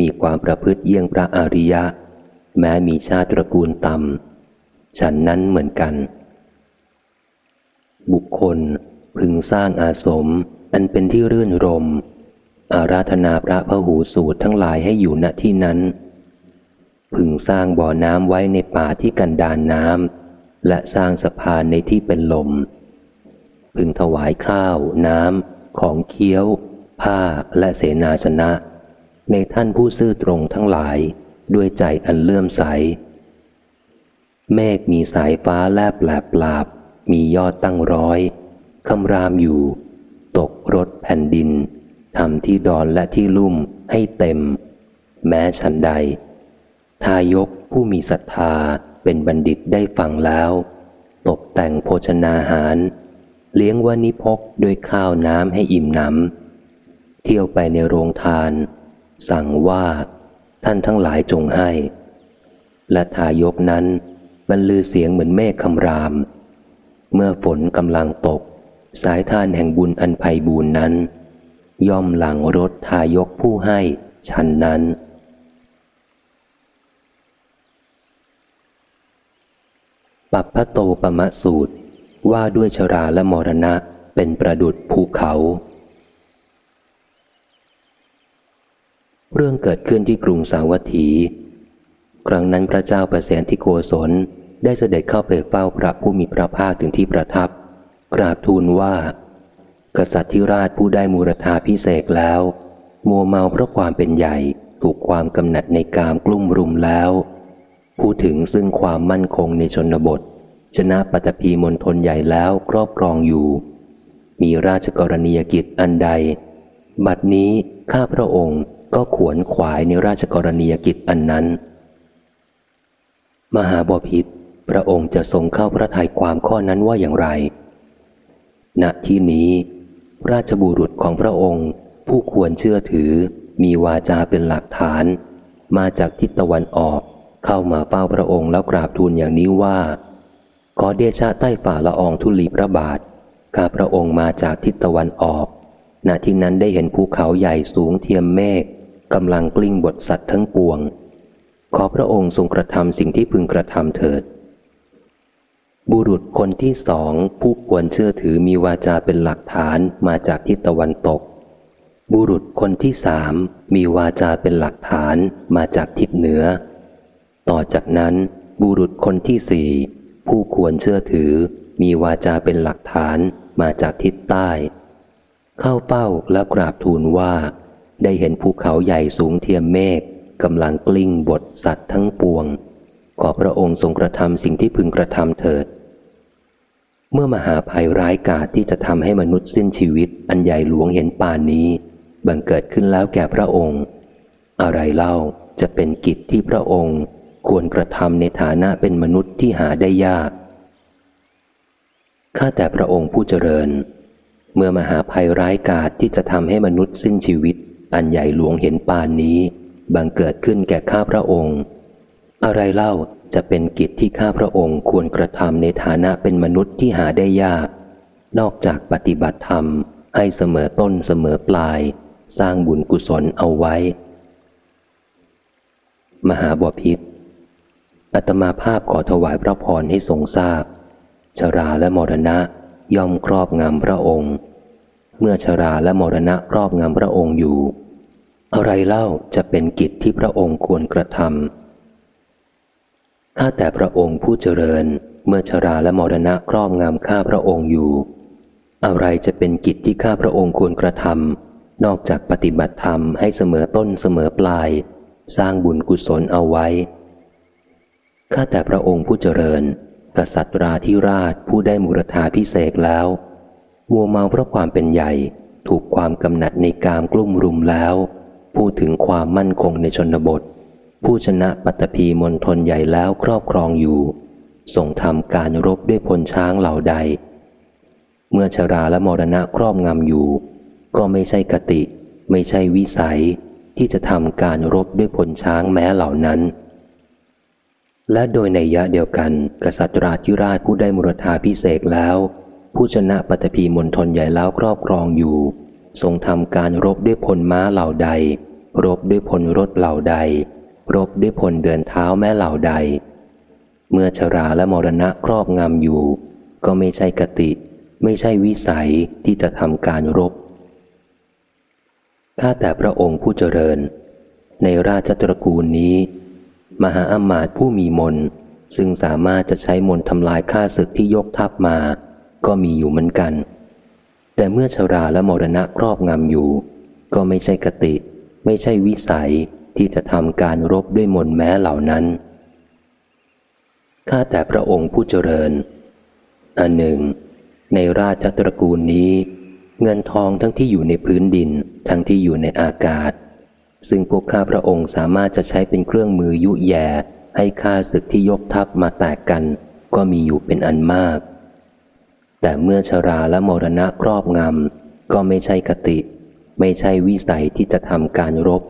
[SPEAKER 1] มีความประพฤติเยี่ยงพระอริยะ แม้มีชาติตระกูลต่ำฉันนั้นเหมือนกัน บุคคลพึงสร้างอาสม อันเป็นที่รื่นรม อาราธนาพระพหูสูตรทั้งหลายให้อยู่ณที่นั้น พึงสร้างบ่อน้ำไว้ในป่าที่กันดานน้ำและสร้างสะพานในที่เป็นลม พึงถวายข้าวน้ำ ของเคี้ยว ผ้าและเสนาสนะ ในท่านผู้ซื่อตรงทั้งหลายด้วยใจอันเลื่อมใส เมฆมีสายฟ้าแลบแหลบปลาบ มียอดตั้งร้อยคำรามอยู่ ตกรถแผ่นดินทำที่ดอนและที่ลุ่มให้เต็ม แม้ฉันใด ทายกผู้มีศรัทธาเป็นบัณฑิตได้ฟังแล้ว ตกแต่งโภชนาหาร เลี้ยงวานิพกด้วยข้าวน้ำให้อิ่มหนำเที่ยวไปในโรงทาน สั่งว่าท่านทั้งหลายจงให้ และทายกนั้นบรรลือเสียงเหมือนเมฆคำราม เมื่อฝนกำลังตก สายทานแห่งบุญอันไพ่บูรนั้น ย่อมหลังรถทายกผู้ให้ฉันนั้นปัปพะโตปมะสูตร ว่าด้วยชราและมรณะเป็นประดุดภูเขา เรื่องเกิดขึ้นที่กรุงสาวัตถี ครั้งนั้นพระเจ้าประเสนที่โกศลได้เสด็จเข้าไปเฝ้าพระผู้มีพระภาคถึงที่ประทับ กราบทูลว่า กษัตริย์ที่ราชผู้ได้มูรธาพิเศษแล้ว มัวเมาเพราะความเป็นใหญ่ถูกความกำหนัดในกามกลุ่มรุมแล้ว พูดถึงซึ่งความมั่นคงในชนบท ชนะปัตภีมณฑลใหญ่แล้วครอบครองอยู่ มีราชกรณียกิจอันใด บัดนี้ข้าพระองค์ก็ขวนขวายในราชกรณียกิจอันนั้น มหาบพิษพระองค์จะทรงเข้าพระทัยความข้อนั้นว่าอย่างไร ณ ที่นี้ ราชบุรุษของพระองค์ ผู้ควรเชื่อถือ มีวาจาเป็นหลักฐาน มาจากทิศตะวันออกเข้ามาเฝ้าพระองค์แล้วกราบทูลอย่างนี้ว่า ขอเดชะใต้ฝ่าละอองทุลีพระบาท ข้าพระองค์มาจากทิศตะวันออก ณ ที่นั้นได้เห็นภูเขาใหญ่สูงเทียมเมฆกำลังกลิ้งบทสัตว์ทั้งปวง ขอพระองค์ทรงกระทำสิ่งที่พึงกระทำเถิด บุรุษคนที่สองผู้ควรเชื่อถือมีวาจาเป็นหลักฐานมาจากทิศตะวันตก บุรุษคนที่สามมีวาจาเป็นหลักฐานมาจากทิศเหนือ ต่อจากนั้นบุรุษคนที่สี่ ผู้ควรเชื่อถือ มีวาจาเป็นหลักฐานมาจากทิศใต้ เข้าเป้าแล้วกราบทูลว่า ได้เห็นภูเขาใหญ่สูงเทียมเมฆกำลังกลิ้งบทสัตว์ทั้งปวง ขอพระองค์ทรงกระทำสิ่งที่พึงกระทำเถิด เมื่อมหาภัยร้ายกาจที่จะทำให้มนุษย์สิ้นชีวิตอันใหญ่หลวงเห็นป่านนี้ บังเกิดขึ้นแล้วแก่พระองค์ อะไรเล่าจะเป็นกิจที่พระองค์ ควรกระทำในฐานะเป็นมนุษย์ที่หาได้ยาก ข้าแต่พระองค์ผู้เจริญ เมื่อมหาภัยร้ายกาจที่จะทำให้มนุษย์สิ้นชีวิต อันใหญ่หลวงเห็นปานนี้ บังเกิดขึ้นแก่ข้าพระองค์ อะไรเล่าจะเป็นกิจที่ข้าพระองค์ควรกระทำในฐานะเป็นมนุษย์ที่หาได้ยาก นอกจากปฏิบัติธรรมให้เสมอต้นเสมอปลาย สร้างบุญกุศลเอาไว้ มหาบพิษ อัตมาภาพขอถวายพระพรให้ทรงทราบ ชราและมรณะย่อมครอบงำพระองค์ เมื่อชราและมรณะครอบงำพระองค์อยู่ อะไรเล่าจะเป็นกิจที่พระองค์ควรกระทำข้าแต่พระองค์ผู้เจริญ เมื่อชราและมรณะครอบงำข้าพระองค์อยู่ อะไรจะเป็นกิจที่ข้าพระองค์ควรกระทำนอกจากปฏิบัติธรรมให้เสมอต้นเสมอปลาย สร้างบุญกุศลเอาไว้ ข้าแต่พระองค์ผู้เจริญ กษัตราธิราชผู้ได้มุรธาพิเศษแล้วมัวเมาเพราะความเป็นใหญ่ ถูกความกำหนัดในกามกลุ่มรุมแล้ว พูดถึงความมั่นคงในชนบท ผู้ชนะปัตภีมณฑลใหญ่แล้วครอบครองอยู่ส่งทำการรบด้วยพลช้างเหล่าใด เมื่อชราและมรณะครอบงำอยู่ ก็ไม่ใช่กติ ไม่ใช่วิสัย ที่จะทำการรบด้วยพลช้างแม้เหล่านั้น และโดยในยะเดียวกัน กษัตริย์ราธิราชผู้ได้มุรธาพิเศษแล้ว ผู้ชนะปัตภีมณฑลใหญ่แล้วครอบครองอยู่ ทรงทำการรบด้วยพลม้าเหล่าใด รบด้วยพลรถเหล่าใด รบด้วยพลเดินเท้าแม้เหล่าใด เมื่อชราและมรณะครอบงำอยู่ ก็ไม่ใช่กติ ไม่ใช่วิสัยที่จะทำการรบข้าแต่พระองค์ผู้เจริญ ในราชตระกูลนี้ มหาอมาตย์ผู้มีมน ซึ่งสามารถจะใช้มนทำลายข้าศึกที่ยกทัพมา ก็มีอยู่เหมือนกัน แต่เมื่อชราและมรณะครอบงำอยู่ ก็ไม่ใช่กติ ไม่ใช่วิสัยที่จะทำการรบด้วยมนแม้เหล่านั้น ข้าแต่พระองค์ผู้เจริญ อันหนึ่ง ในราชตระกูลนี้ เงินทองทั้งที่อยู่ในพื้นดิน ทั้งที่อยู่ในอากาศ ซึ่งพวกข้าพระองค์สามารถจะใช้เป็นเครื่องมือยุแย่ให้ข้าศึกที่ยกทัพมาแตกกัน ก็มีอยู่เป็นอันมาก แต่เมื่อชราและมรณะครอบงำก็ไม่ใช่กติ ไม่ใช่วิสัยที่จะทำการรบ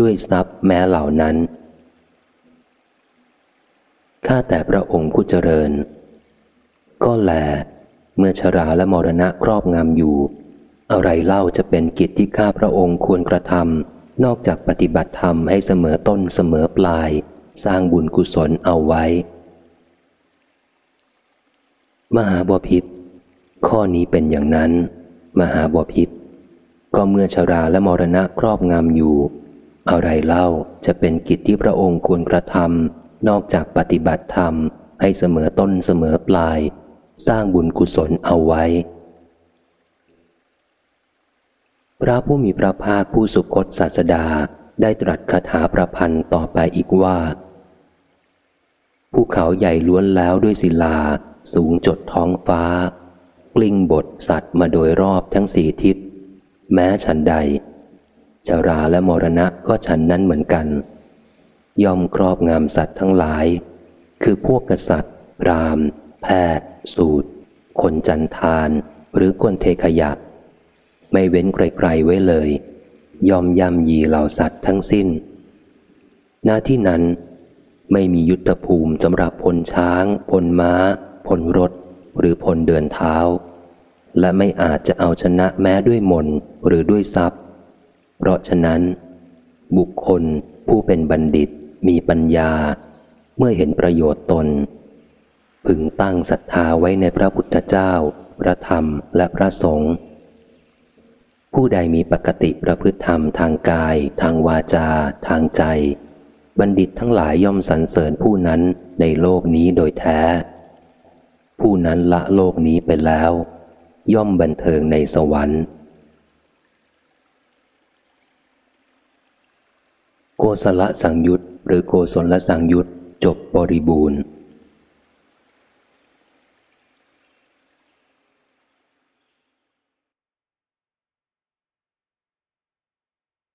[SPEAKER 1] ด้วยทรัพย์แม้เหล่านั้นข้าแต่พระองค์ผู้เจริญ ก็แล เมื่อชราและมรณะครอบงำอยู่ อะไรเล่าจะเป็นกิจที่ข้าพระองค์ควรกระทำ นอกจากปฏิบัติธรรมให้เสมอต้นเสมอปลาย สร้างบุญกุศลเอาไว้ มหาบพิษข้อนี้เป็นอย่างนั้น มหาบพิษก็เมื่อชราและมรณะครอบงำอยู่ อะไรเล่าจะเป็นกิจที่พระองค์ควรกระทำนอกจากปฏิบัติธรรมให้เสมอต้นเสมอปลาย สร้างบุญกุศลเอาไว้ พระผู้มีพระภาคผู้สุคตศาสดาได้ตรัสคาถาประพันธ์ต่อไปอีกว่าภูเขาใหญ่ล้วนแล้วด้วยศิลา สูงจดท้องฟ้า กลิ้งบทสัตว์มาโดยรอบทั้งสี่ทิศ แม้ฉันใดจราและมรณะก็ฉันนั้นเหมือนกัน ย่อมครอบงามสัตว์ทั้งหลาย คือพวกกษัตริย์ ราม แพทย์ สูตร คนจันทาน หรือคนเทขยะ ไม่เว้นไกลๆไว้เลย ยอมย่ำยีเหล่าสัตว์ทั้งสิ้น หน้าที่นั้นไม่มียุทธภูมิสำหรับพลช้าง พลม้า พลรถ หรือพลเดินเท้า และไม่อาจจะเอาชนะแม้ด้วยมนหรือด้วยทรัพย์ เพราะฉะนั้น บุคคลผู้เป็นบัณฑิตมีปัญญา เมื่อเห็นประโยชน์ตน พึงตั้งศรัทธาไว้ในพระพุทธเจ้า พระธรรมและพระสงฆ์ ผู้ใดมีปกติประพฤติธรรมทางกาย ทางวาจา ทางใจ บัณฑิตทั้งหลายย่อมสรรเสริญผู้นั้นในโลกนี้โดยแท้ ผู้นั้นละโลกนี้ไปแล้ว ย่อมบันเทิงในสวรรค์ โกศลสังยุตหรือโกศลสังยุตจบบริบูรณ์